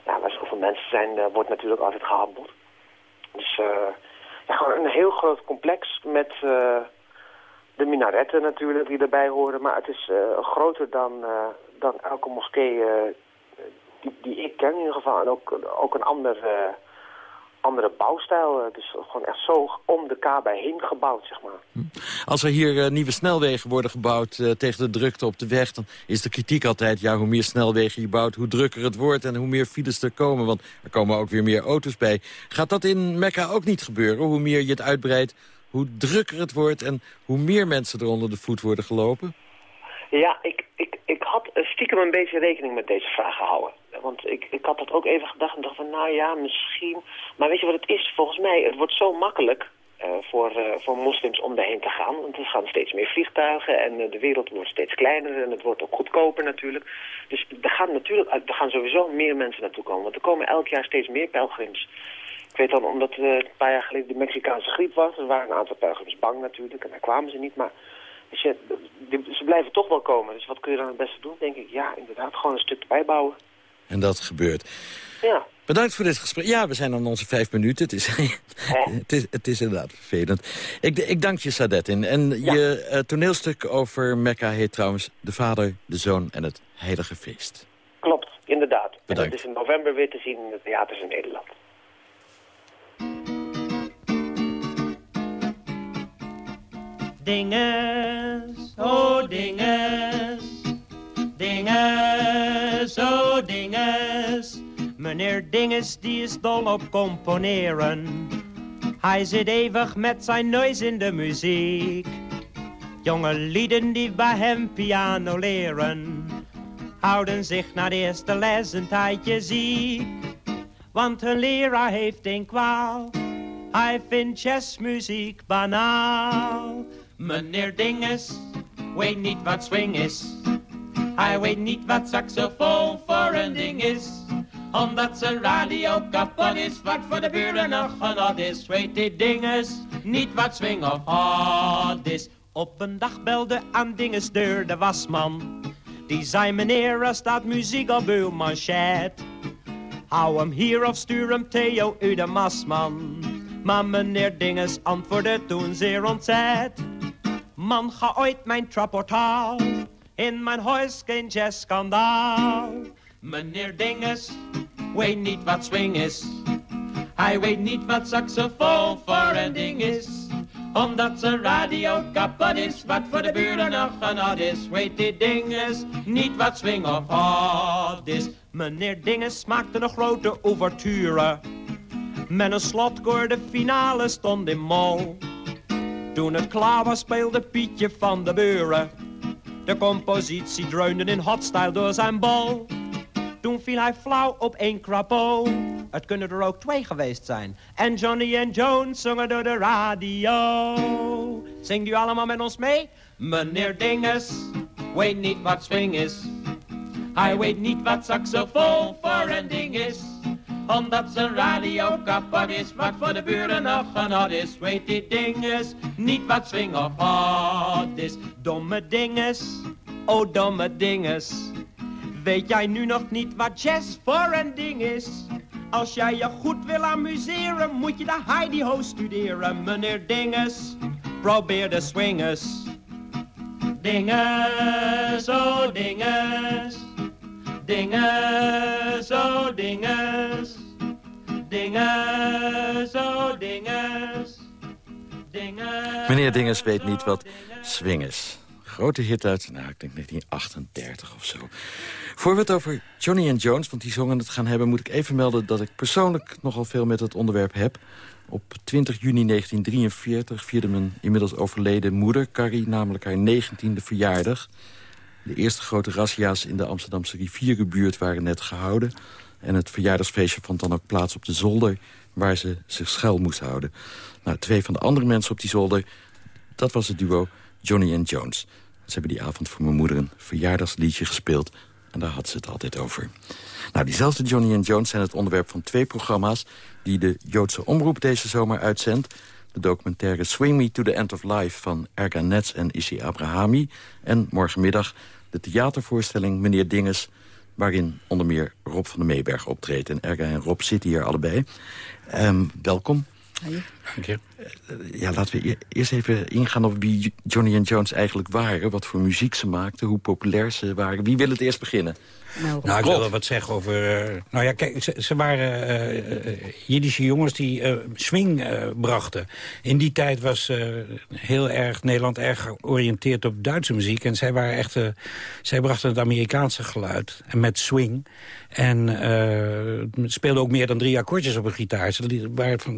ja, waar zoveel mensen zijn, uh, wordt natuurlijk altijd gehandeld. Dus uh, ja, gewoon een heel groot complex met de minaretten natuurlijk die erbij horen. Maar het is groter dan, dan elke moskee die, die ik ken in ieder geval. En ook, ook een andere, andere bouwstijl. Dus gewoon echt zo om de Kaaba heen gebouwd, zeg maar. Als er hier uh, nieuwe snelwegen worden gebouwd uh, tegen de drukte op de weg... dan is de kritiek altijd, ja, hoe meer snelwegen je bouwt... hoe drukker het wordt en hoe meer files er komen. Want er komen ook weer meer auto's bij. Gaat dat in Mekka ook niet gebeuren? Hoe meer je het uitbreidt, hoe drukker het wordt... en hoe meer mensen er onder de voet worden gelopen? Ja, ik, ik, ik had stiekem een beetje rekening met deze vraag gehouden. Want ik, ik had dat ook even gedacht en dacht van, nou ja, misschien... Maar weet je wat het is? Volgens mij, het wordt zo makkelijk uh, voor, uh, voor moslims om daarheen te gaan. Want er gaan steeds meer vliegtuigen en de wereld wordt steeds kleiner en het wordt ook goedkoper natuurlijk. Dus er gaan natuurlijk, er gaan sowieso meer mensen naartoe komen. Want er komen elk jaar steeds meer pelgrims. Ik weet dan, omdat een paar jaar geleden de Mexicaanse griep was, er waren een aantal pelgrims bang natuurlijk en daar kwamen ze niet, maar... Dus ze blijven toch wel komen. Dus wat kun je dan het beste doen? Denk ik, ja, inderdaad, gewoon een stuk bijbouwen. En dat gebeurt. Ja. Bedankt voor dit gesprek. Ja, we zijn aan onze vijf minuten. Het is, het is, het is inderdaad vervelend. Ik, ik dank je, Sadetin. En je eh, toneelstuk over Mekka heet trouwens... De Vader, de Zoon en het Heilige Feest. Klopt, inderdaad. En Bedankt. dat is in november weer te zien in de theaters in Nederland. Dinges, oh dinges, Meneer Dinges die is dol op componeren. Hij zit eeuwig met zijn neus in de muziek. Jonge lieden die bij hem piano leren, houden zich na de eerste les een tijdje ziek. Want hun leraar heeft een kwaal, hij vindt jazzmuziek banaal. Meneer Dinges weet niet wat swing is. Hij weet niet wat saxofoon voor een ding is. Omdat zijn radio kapot is, wat voor de buren nog genot is. Weet die Dinges niet wat swing of hot is. Op een dag belde aan Dinges deur de wasman. Die zei meneer, er staat muziek op uw manchet. Hou hem hier of stuur hem Theo u de masman. Maar meneer Dinges antwoordde toen zeer ontzet. Man, ga ooit mijn trapportaal. In mijn huis geen jazzskandaal. Meneer Dinges weet niet wat swing is. Hij weet niet wat saxofoon voor een ding is. Omdat zijn radio kapot is, wat voor de buren nog genot is. Weet die Dinges niet wat swing of hot is. Meneer Dinges maakte een grote ouverture. Met een slotkoor de finale stond in mol. Toen het klaar was speelde Pietje van de Buren. De compositie dreunde in hotstyle door zijn bol. Toen viel hij flauw op één krapo. Het kunnen er ook twee geweest zijn. En Johnny en Jones zongen door de radio. Zingt u allemaal met ons mee? Meneer Dinges weet niet wat swing is. Hij weet niet wat saxofoon voor een ding is omdat zijn radio kapot is, wat voor de buren nog genot is. Weet die dinges niet wat swing of hot is. Domme dinges, oh domme dinges. Weet jij nu nog niet wat jazz voor een ding is? Als jij je goed wil amuseren, moet je de Heidi Ho studeren. Meneer Dinges, probeer de swingers. Dinges, oh dinges. Dinges, oh dinges. Dinges, oh dinges. Dinges. Meneer Dinges weet niet wat swing is. Grote hit uit, nou, ik denk 1938 of zo. Voor we het over Johnny and Jones, want die zongen het gaan hebben... moet ik even melden dat ik persoonlijk nogal veel met het onderwerp heb. Op 20 juni 1943 vierde mijn inmiddels overleden moeder... Carrie namelijk haar 19e verjaardag. De eerste grote razzia's in de Amsterdamse rivierenbuurt waren net gehouden. En het verjaardagsfeestje vond dan ook plaats op de zolder... waar ze zich schuil moest houden. Nou, twee van de andere mensen op die zolder... dat was het duo Johnny and Jones. Ze hebben die avond voor mijn moeder een verjaardagsliedje gespeeld... en daar had ze het altijd over. Nou, diezelfde Johnny and Jones zijn het onderwerp van twee programma's... die de Joodse Omroep deze zomer uitzendt. De documentaire Swing Me to the End of Life van Erga Netz en Issy Abrahami. En morgenmiddag de theatervoorstelling Meneer Dinges... waarin onder meer Rob van der Meeberg optreedt. En Erga en Rob zitten hier allebei. Ehm, welkom. Dank je. Ja, laten we e- eerst even ingaan op wie Johnny and Jones eigenlijk waren. Wat voor muziek ze maakten, hoe populair ze waren. Wie wil het eerst beginnen? Nou, ik wil wel wat zeggen over... eh, nou ja, kijk, ze, ze waren eh, eh, Jiddische jongens die eh, swing eh, brachten. In die tijd was eh, heel erg Nederland erg georiënteerd op Duitse muziek. En zij, waren echt, eh, zij brachten het Amerikaanse geluid. En met swing. En eh, speelden ook meer dan drie akkoordjes op een gitaar.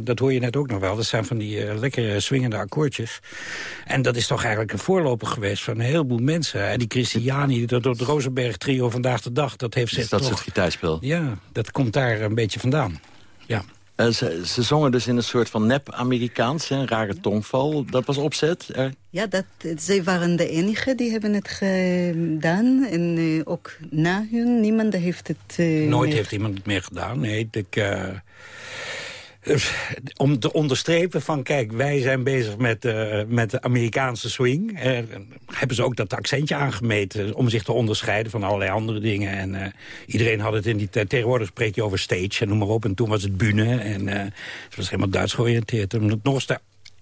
Dat hoor je net ook nog wel. Dat zijn van die eh, lekkere swingende akkoordjes. En dat is toch eigenlijk een voorloper geweest van een heleboel mensen. En die Christiani, dat, dat Rosenberg trio vandaag de dag, dat heeft zich dat toch... soort gitaarspel? Ja, dat komt daar een beetje vandaan. Ja. Eh, ze, ze zongen dus in een soort van nep-Amerikaans, een rare tongval. Dat was opzet? Er... Ja, dat, zij waren de enige die hebben het gedaan. En eh, ook na hun, niemand heeft het... eh, Nooit meer- heeft iemand het meer gedaan. Nee, ik, eh, om te onderstrepen van, kijk, wij zijn bezig met, eh, met de Amerikaanse swing. Eh, hebben ze ook dat accentje aangemeten om zich te onderscheiden van allerlei andere dingen. En eh, iedereen had het in die tijd. Tegenwoordig spreek je over stage en noem maar op. En toen was het bühne en eh, het was helemaal Duits georiënteerd. Om het nog eens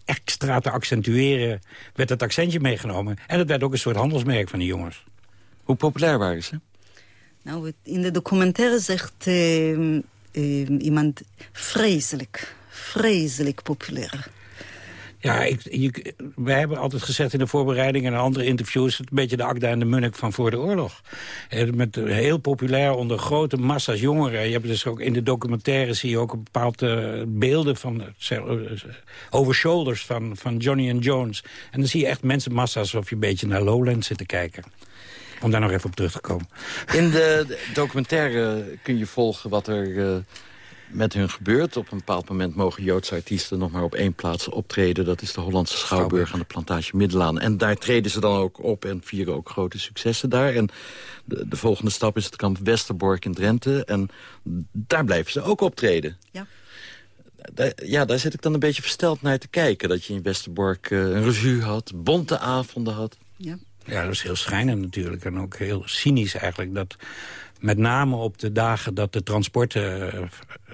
extra te accentueren werd het accentje meegenomen. En het werd ook een soort handelsmerk van die jongens. Hoe populair waren ze? Nou, in de documentaire zegt eh, iemand vreselijk, vreselijk populair. Ja, ik, wij hebben altijd gezegd in de voorbereiding en andere interviews... een beetje de Akda en de Munnik van voor de oorlog. Eh, Met, eh, heel populair onder grote massa's jongeren. Je hebt dus ook in de documentaire zie je ook een bepaalde beelden van... over shoulders van, van Johnny and Jones. En dan zie je echt mensenmassa's of je een beetje naar Lowland zit te kijken. Om daar nog even op terug te komen. In de documentaire kun je volgen wat er eh, met hun gebeurt. Op een bepaald moment mogen Joodse artiesten nog maar op één plaats optreden. Dat is de Hollandse Schouwburg aan de plantage Middelaan. En daar treden ze dan ook op en vieren ook grote successen daar. En de, de volgende stap is het kamp Westerbork in Drenthe. En daar blijven ze ook optreden. Ja. Ja, daar zit ik dan een beetje versteld naar te kijken. Dat je in Westerbork eh, een revue had, bonte avonden had. Ja. Ja, dat is heel schrijnend natuurlijk. En ook heel cynisch eigenlijk. Dat met name op de dagen dat de transporten eh,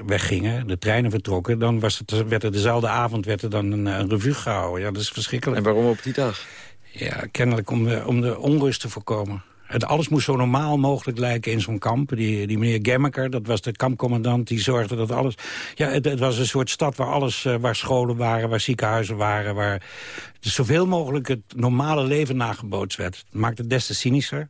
weggingen... de treinen vertrokken... dan was het, werd er dezelfde avond werd er dan een, eh, een revue gehouden. Ja, dat is verschrikkelijk. En waarom op die dag? Ja, kennelijk om de, om de onrust te voorkomen. Het alles moest zo normaal mogelijk lijken in zo'n kamp. Die, die meneer Gemmeker, dat was de kampcommandant, die zorgde dat alles... Ja, het, het was een soort stad waar alles, eh, waar scholen waren, waar ziekenhuizen waren... waar zoveel mogelijk het normale leven nagebootst werd. Het maakte het des te cynischer.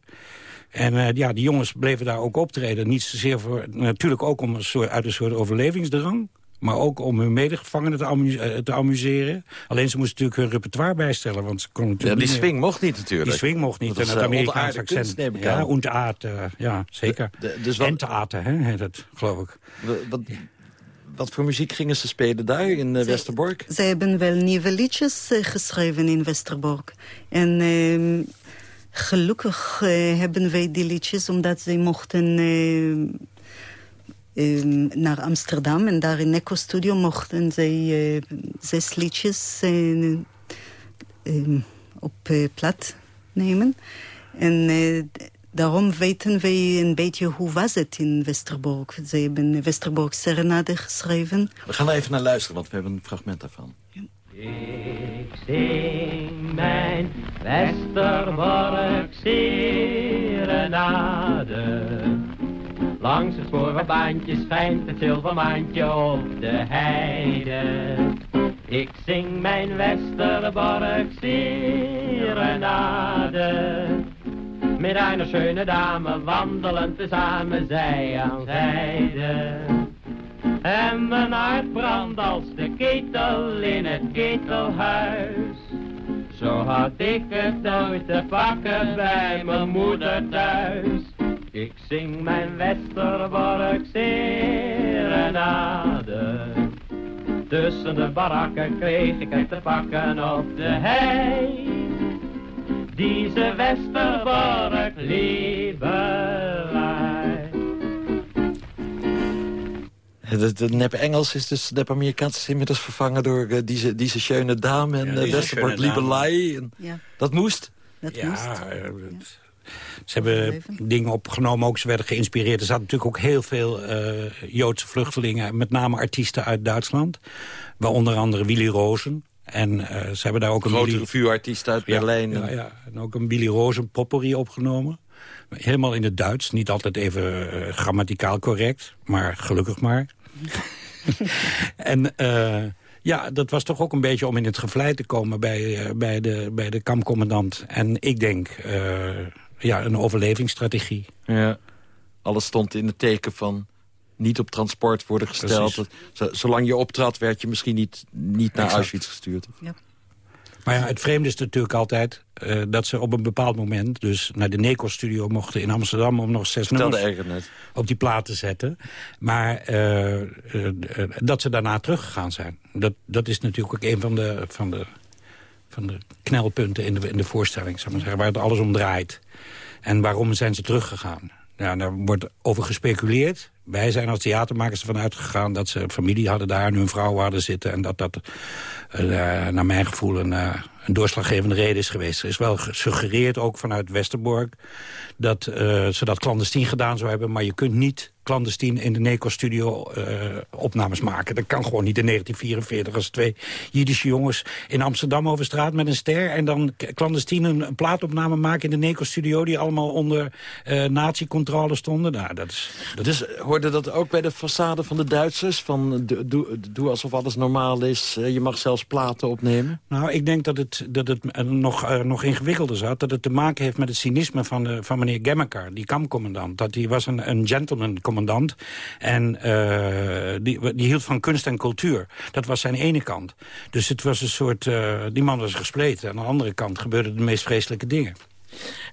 En eh, ja, die jongens bleven daar ook optreden. Niet zozeer voor, natuurlijk ook om een soort, uit een soort overlevingsdrang. Maar ook om hun medegevangenen te, amu- eh, te amuseren. Alleen ze moesten natuurlijk hun repertoire bijstellen. Want ze konden Ja, natuurlijk die meer- swing mocht niet natuurlijk. Die swing mocht niet. Dat en het eh, Amerikaanse accent. kunst, neem ik ja, aan. ontaard, eh, ja, zeker. De- dus wat- En theater, hè, heet het, geloof ik. Wat, wat, wat voor muziek gingen ze spelen daar in Westerbork? Zij hebben wel nieuwe liedjes geschreven in Westerbork. En ehm, gelukkig hebben wij die liedjes omdat zij mochten ehm, naar Amsterdam. En daar in Echo Studio mochten zij eh, zes liedjes eh, op eh, plat nemen. En eh, daarom weten wij een beetje hoe was het in Westerbork. Ze hebben Westerbork Serenade geschreven. We gaan er even naar luisteren, want we hebben een fragment daarvan. Ik zing mijn Westerbork serenade. Langs het sporenbaantje schijnt het zilvermaantje op de heide. Ik zing mijn Westerbork serenade. Met een schöne dame wandelen tezamen zij aan zijde. En mijn hart brandt als de ketel in het ketelhuis. Zo had ik het ooit te pakken bij mijn moeder thuis. Ik zing mijn Westerbork serenade. Tussen de barakken kreeg ik het te pakken op de hei. Deze Westerbork liebelei. Het, nep Engels is dus nep Amerikaans is inmiddels vervangen door uh, deze, deze schöne dame en Ja, uh, Westerbork. Liebelei. Ja. Dat moest. Dat ja, moest. eh, Ze hebben dingen opgenomen, ook ze werden geïnspireerd. Er zaten natuurlijk ook heel veel eh, Joodse vluchtelingen, met name artiesten uit Duitsland. Waaronder andere Willy Rozen. En eh, ze hebben daar ook een Grote revueartiest uit Ja, Berlijn. Ja, ja, en ook een Willy Rozen popperie opgenomen. Helemaal in het Duits, niet altijd even eh, grammaticaal correct, maar gelukkig maar. en eh, ja, dat was toch ook een beetje om in het gevlei te komen bij, bij, de, bij de kampcommandant. En ik denk, eh, ja, een overlevingsstrategie. Ja. Alles stond in het teken van niet op transport worden gesteld. Precies. Zolang je optrad werd je misschien niet, niet naar Exact. Auschwitz gestuurd. Maar ja, het vreemde is natuurlijk altijd eh, dat ze op een bepaald moment... dus naar de Neco-studio mochten in Amsterdam... om nog zes nummers Erger net. op die plaat te zetten. Maar eh, eh, dat ze daarna teruggegaan zijn. Dat, dat is natuurlijk ook een van de, van de, van de knelpunten in de, in de voorstelling. Zeg maar zeggen, waar het alles om draait. En waarom zijn ze teruggegaan? Ja, daar wordt over gespeculeerd. Wij zijn als theatermakers ervan uitgegaan dat ze familie hadden daar... en hun vrouw hadden zitten en dat dat, eh, naar mijn gevoel, een, eh, een doorslaggevende reden is geweest. Er is wel gesuggereerd, ook vanuit Westerbork... dat eh, ze dat clandestien gedaan zou hebben... maar je kunt niet clandestien in de NECO-studio eh, opnames maken. Dat kan gewoon niet in 1944 als twee Jiddische jongens in Amsterdam over straat met een ster... en dan clandestien een, een plaatopname maken in de NECO-studio... die allemaal onder uh, nazi-controle stonden. Nou, dat is, dat Dus hoorde dat ook bij de façade van de Duitsers? Van doe, alsof alles normaal is, eh, je mag zelfs platen opnemen? Nou, ik denk dat het, dat het eh, nog, uh, nog ingewikkelder zat. Dat het te maken heeft met het cynisme van, de, van meneer Gemmeker, die kampcommandant. Dat hij was een, een gentleman-commandant. En uh, die, die hield van kunst en cultuur. Dat was zijn ene kant. Dus het was een soort... Uh, die man was gespleten. Aan de andere kant gebeurden de meest vreselijke dingen.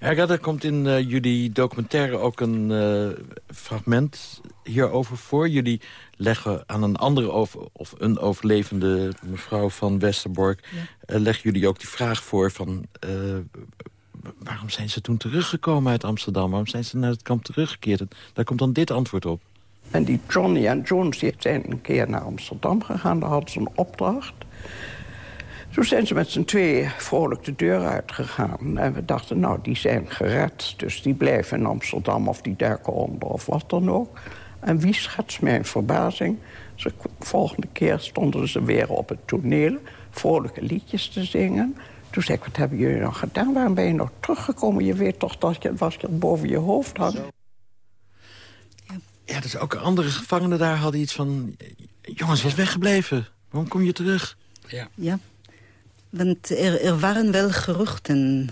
Erga, er komt in uh, jullie documentaire ook een uh, fragment hierover voor. Jullie leggen aan een andere over, of een overlevende mevrouw van Westerbork... Ja. Uh, leggen jullie ook die vraag voor van... waarom zijn ze toen teruggekomen uit Amsterdam? Waarom zijn ze naar het kamp teruggekeerd? Daar komt dan dit antwoord op. En die Johnny en Jones zijn een keer naar Amsterdam gegaan. Daar hadden ze een opdracht. Toen zijn ze met z'n tweeën vrolijk de deur uitgegaan. En we dachten, nou, die zijn gered. Dus die blijven in Amsterdam of die duiken onder of wat dan ook. En wie schetst mijn verbazing? De volgende keer stonden ze weer op het toneel... vrolijke liedjes te zingen. Toen zei ik, wat hebben jullie nou gedaan? Waarom ben je nog teruggekomen? Je weet toch dat je was boven je hoofd had? Ja, dus ook andere gevangenen daar hadden iets van... jongens, was weggebleven. Waarom kom je terug? Ja. ja. Want er, er, waren wel geruchten.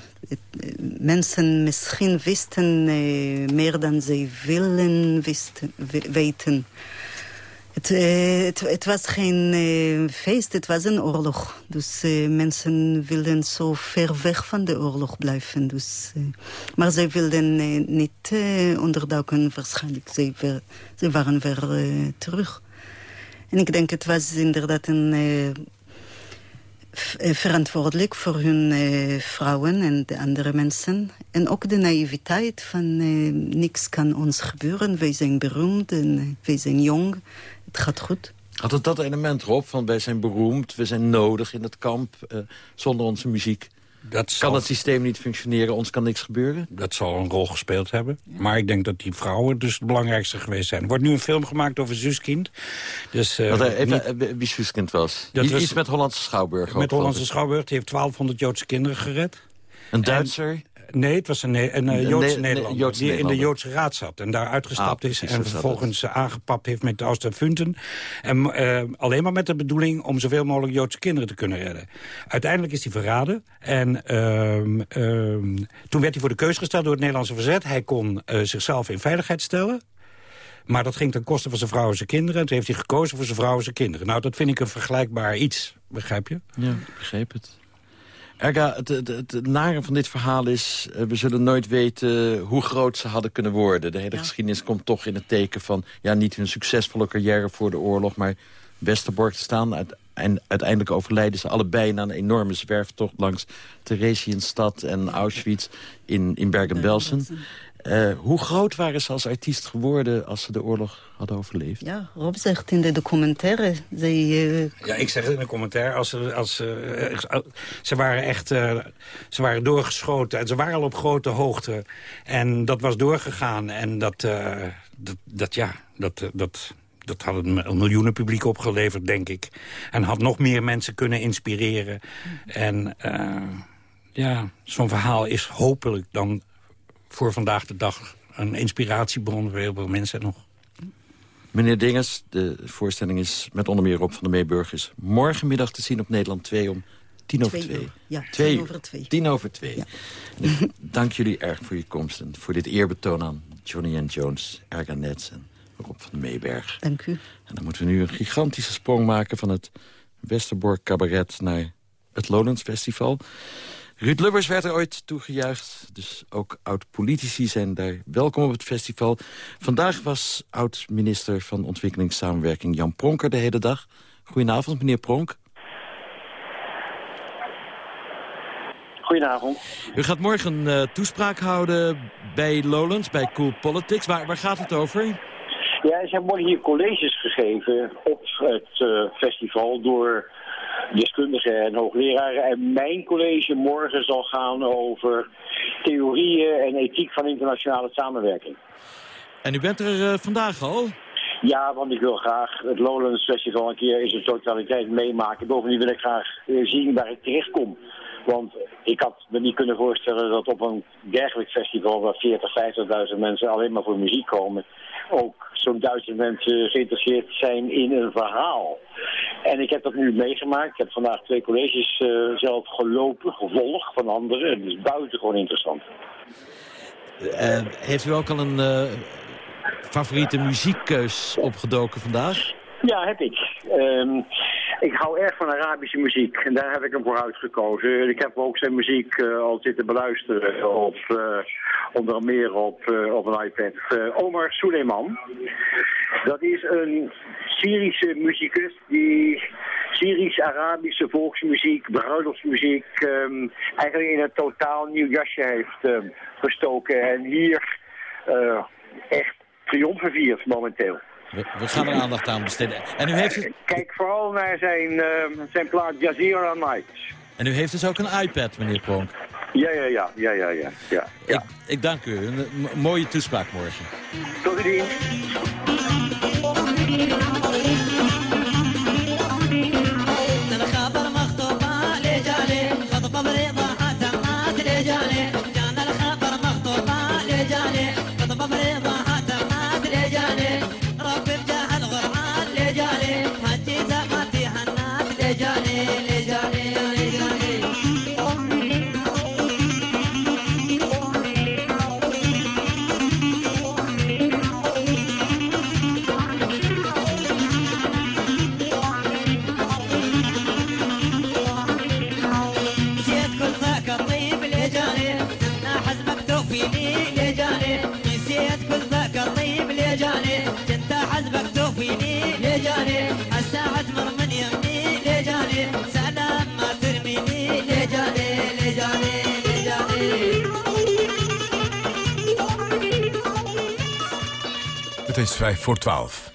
Mensen misschien wisten uh, meer dan ze willen wisten, weten. Het, uh, het, het, was geen uh, feest, het was een oorlog. Dus mensen wilden zo ver weg van de oorlog blijven. Dus, maar ze wilden niet onderduiken waarschijnlijk. Ze waren weer terug. En ik denk het was inderdaad een verantwoordelijk voor hun uh, vrouwen en de andere mensen. En ook de naïviteit van uh, niks kan ons gebeuren. Wij zijn beroemd en wij zijn jong. Het gaat goed. Had het dat element erop van wij zijn beroemd, we zijn nodig in het kamp zonder onze muziek? Dat kan het systeem niet functioneren, ons kan niks gebeuren? Dat zal een rol gespeeld hebben. Maar ik denk dat die vrouwen dus het belangrijkste geweest zijn. Er wordt nu een film gemaakt over Suskind. Dus, uh, Wat, even, niet... wie Suskind was? Dat Iets was, met Hollandse Schouwburg. Met Hollandse Schouwburg. Die heeft 1200 Joodse kinderen gered. Een Duitser? Nee, het was een, een, een Joodse nee, Nederlander Joodse die Nederlander. in de Joodse raad zat. En daar uitgestapt ah, is en vervolgens aangepapt heeft met de Oosterfunten. En uh, alleen maar met de bedoeling om zoveel mogelijk Joodse kinderen te kunnen redden. Uiteindelijk is hij verraden. En uh, toen werd hij voor de keus gesteld door het Nederlandse verzet. Hij kon uh, zichzelf in veiligheid stellen. Maar dat ging ten koste van zijn vrouw en zijn kinderen. En toen heeft hij gekozen voor zijn vrouw en zijn kinderen. Nou, dat vind ik een vergelijkbaar iets. Begrijp je? Ja, ik begreep het. Erga, het, het, het, nare van dit verhaal is... Uh, we zullen nooit weten hoe groot ze hadden kunnen worden. De hele ja. geschiedenis komt toch in het teken van... ja, niet een succesvolle carrière voor de oorlog... maar Westerbork te staan. Uit, en uiteindelijk overlijden ze allebei na een enorme zwerftocht... langs Theresienstad en Auschwitz in, in Bergen-Belsen. Uh, hoe groot waren ze als artiest geworden als ze de oorlog hadden overleefd? Ja, Rob zegt in de documentaire. Ze, uh... Ja, ik zeg het in de commentaar. Als ze, als, uh, ze waren echt ze waren doorgeschoten en ze waren al op grote hoogte. En dat was doorgegaan. En dat, dat, dat ja, dat... dat dat had een miljoenen publiek opgeleverd, denk ik. En had nog meer mensen kunnen inspireren. En ja, zo'n verhaal is hopelijk dan voor vandaag de dag een inspiratiebron voor heel veel mensen nog. Meneer Dinges, de voorstelling is met onder meer Rob van der Meeburgers... morgenmiddag te zien op Nederland 2 om tien over twee. Ja, twee tien over twee. Tien over twee. Ja. dank jullie erg voor je komst en voor dit eerbetoon aan Johnny and Jones, Erga Nets en Rob van der Meeberg. Dank u. En dan moeten we nu een gigantische sprong maken van het Westerbork Cabaret naar het Lowlands Festival... Ruud Lubbers werd er ooit toegejuicht, dus ook oud-politici zijn daar welkom op het festival. Vandaag was oud-minister van Ontwikkelingssamenwerking Jan Pronker de hele dag. Goedenavond, meneer Pronk. Goedenavond. U gaat morgen een uh, toespraak houden bij Lowlands, bij Cool Politics. Waar, waar gaat het over? Ja, ze worden hier colleges gegeven op het uh, festival door deskundigen en hoogleraren. En mijn college morgen zal gaan over theorieën en ethiek van internationale samenwerking. En u bent er uh, vandaag al? Ja, want ik wil graag het Lowlands Festival een keer in zijn totaliteit meemaken. Bovendien wil ik graag uh, zien waar ik terechtkom. Want ik had me niet kunnen voorstellen dat op een dergelijk festival... waar 40, 50.000 mensen alleen maar voor muziek komen... ook zo'n duizend mensen geïnteresseerd zijn in een verhaal. En ik heb dat nu meegemaakt. Ik heb vandaag twee colleges uh, zelf gelopen, gevolgd van anderen. Het is buitengewoon interessant. Uh, heeft u ook al een uh, favoriete muziekkeus opgedoken vandaag? Ja, heb ik. Um, ik hou erg van Arabische muziek en daar heb ik hem voor uitgekozen. Ik heb ook zijn muziek uh, al zitten beluisteren, op, uh, onder meer op, uh, op een iPad. Omar Suleiman, dat is een Syrische muzikus die Syrisch-Arabische volksmuziek, bruiloftsmuziek, um, eigenlijk in een totaal nieuw jasje heeft um, gestoken. En hier echt triomfen viert momenteel. We, we, gaan er aandacht aan besteden. En u heeft het... Kijk vooral naar zijn, uh, zijn plaat Jazeera Nights. En u heeft dus ook een iPad, meneer Pronk? Ja, ja, ja. ja, ja, ja, ja. Ik, ik dank u. Een mooie toespraak morgen. Tot uw vijf voor twaalf.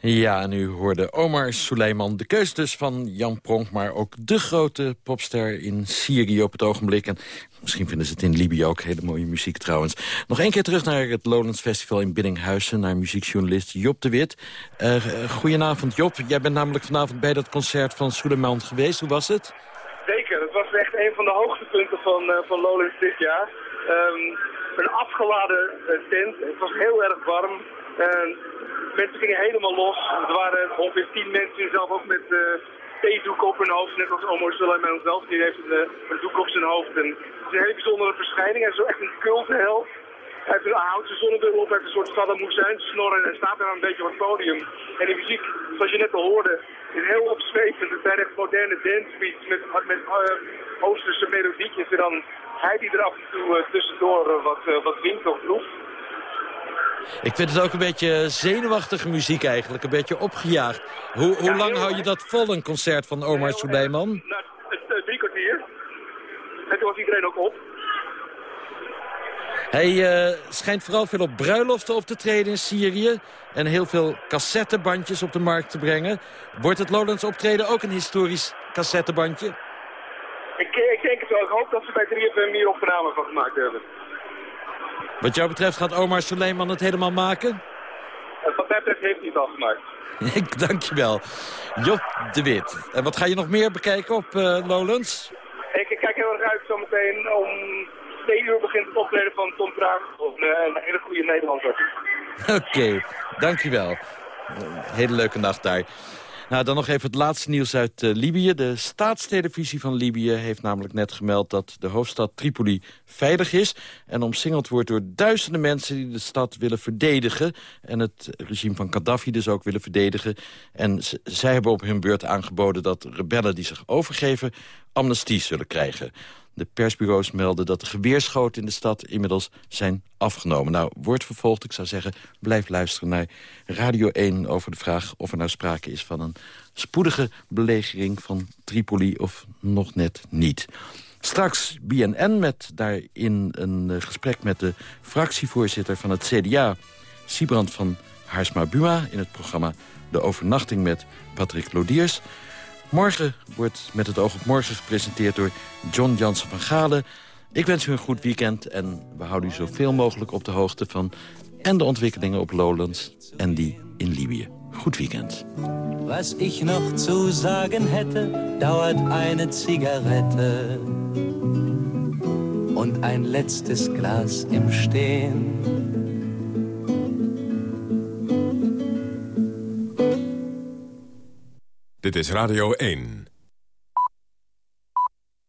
Ja, en u hoorde Omar Suleiman. De keus dus van Jan Pronk, maar ook de grote popster in Syrië op het ogenblik. En misschien vinden ze het in Libië ook hele mooie muziek trouwens. Nog één keer terug naar het Lowlands Festival in Biddinghuizen... naar muziekjournalist Job de Wit. Uh, goedenavond Job, jij bent namelijk vanavond bij dat concert van Suleiman geweest. Hoe was het? Zeker, het was echt een van de hoogtepunten van, uh, van Lowlands dit jaar. Um, een afgeladen uh, tent, het was heel erg warm... mensen gingen helemaal los. Er waren ongeveer tien mensen, zelf ook met uh, theedoek op hun hoofd. Net als Omar Suleiman zelf, die heeft een, uh, een doek op zijn hoofd. En het is een hele bijzondere verschijning. Hij is zo echt een cultheld. Hij heeft een houten zonnebril op, heeft een soort Saddam Hussein snorren en staat daar een beetje op het podium. En de muziek, zoals je net al hoorde, is heel opzwepend. Het zijn echt moderne dancebeats met, met uh, Oosterse melodietjes. En dan hij die er af en toe tussendoor wat, wat zingt of roept. Ik vind het ook een beetje zenuwachtige muziek eigenlijk, een beetje opgejaagd. Hoe, hoe lang hou je dat vol, een concert van Omar Suleiman? Nou, uh, drie kwartier. En toen was iedereen ook op. Hij uh, schijnt vooral veel op bruiloften op te treden in Syrië... en heel veel cassettebandjes op de markt te brengen. Wordt het Lowlands optreden ook een historisch cassettebandje? Ik, ik denk het wel. Ik hoop dat ze bij 3FM hier opname van gemaakt hebben. Wat jou betreft gaat Omar Suleiman het helemaal maken? Wat mij betreft heeft hij het al gemaakt. Ik dank je wel. Job de Wit. En wat ga je nog meer bekijken op uh, Lowlands? Ik, ik, kijk heel erg uit zometeen. Om 2 uur begint het optreden van Tom Praag. Een, een hele goede Nederlander. Oké, okay, dank je wel. Hele leuke nacht daar. Nou, dan nog even het laatste nieuws uit uh, Libië. De staatstelevisie van Libië heeft namelijk net gemeld... dat de hoofdstad Tripoli veilig is... en omsingeld wordt door duizenden mensen die de stad willen verdedigen... en het regime van Gaddafi dus ook willen verdedigen. En zij hebben op hun beurt aangeboden dat rebellen die zich overgeven... amnestie zullen krijgen. De persbureaus melden dat de geweerschoten in de stad inmiddels zijn afgenomen. Nou, wordt vervolgd. Ik zou zeggen, blijf luisteren naar Radio 1 over de vraag of er nou sprake is van een spoedige belegering van Tripoli of nog net niet. Straks BNN met daarin een eh, gesprek met de fractievoorzitter van het CDA... Sibrand van Haarsma Buma in het programma De Overnachting met Patrick Lodiers. Morgen wordt met het oog op morgen gepresenteerd door John Jansen van Galen. Ik wens u een goed weekend en we houden u zoveel mogelijk op de hoogte van... en de ontwikkelingen op Lowlands en die in Libië. Goed weekend. Was ich noch zu sagen hätte, dauert eine Zigarette und ein letztes Glas im. Dit is Radio 1.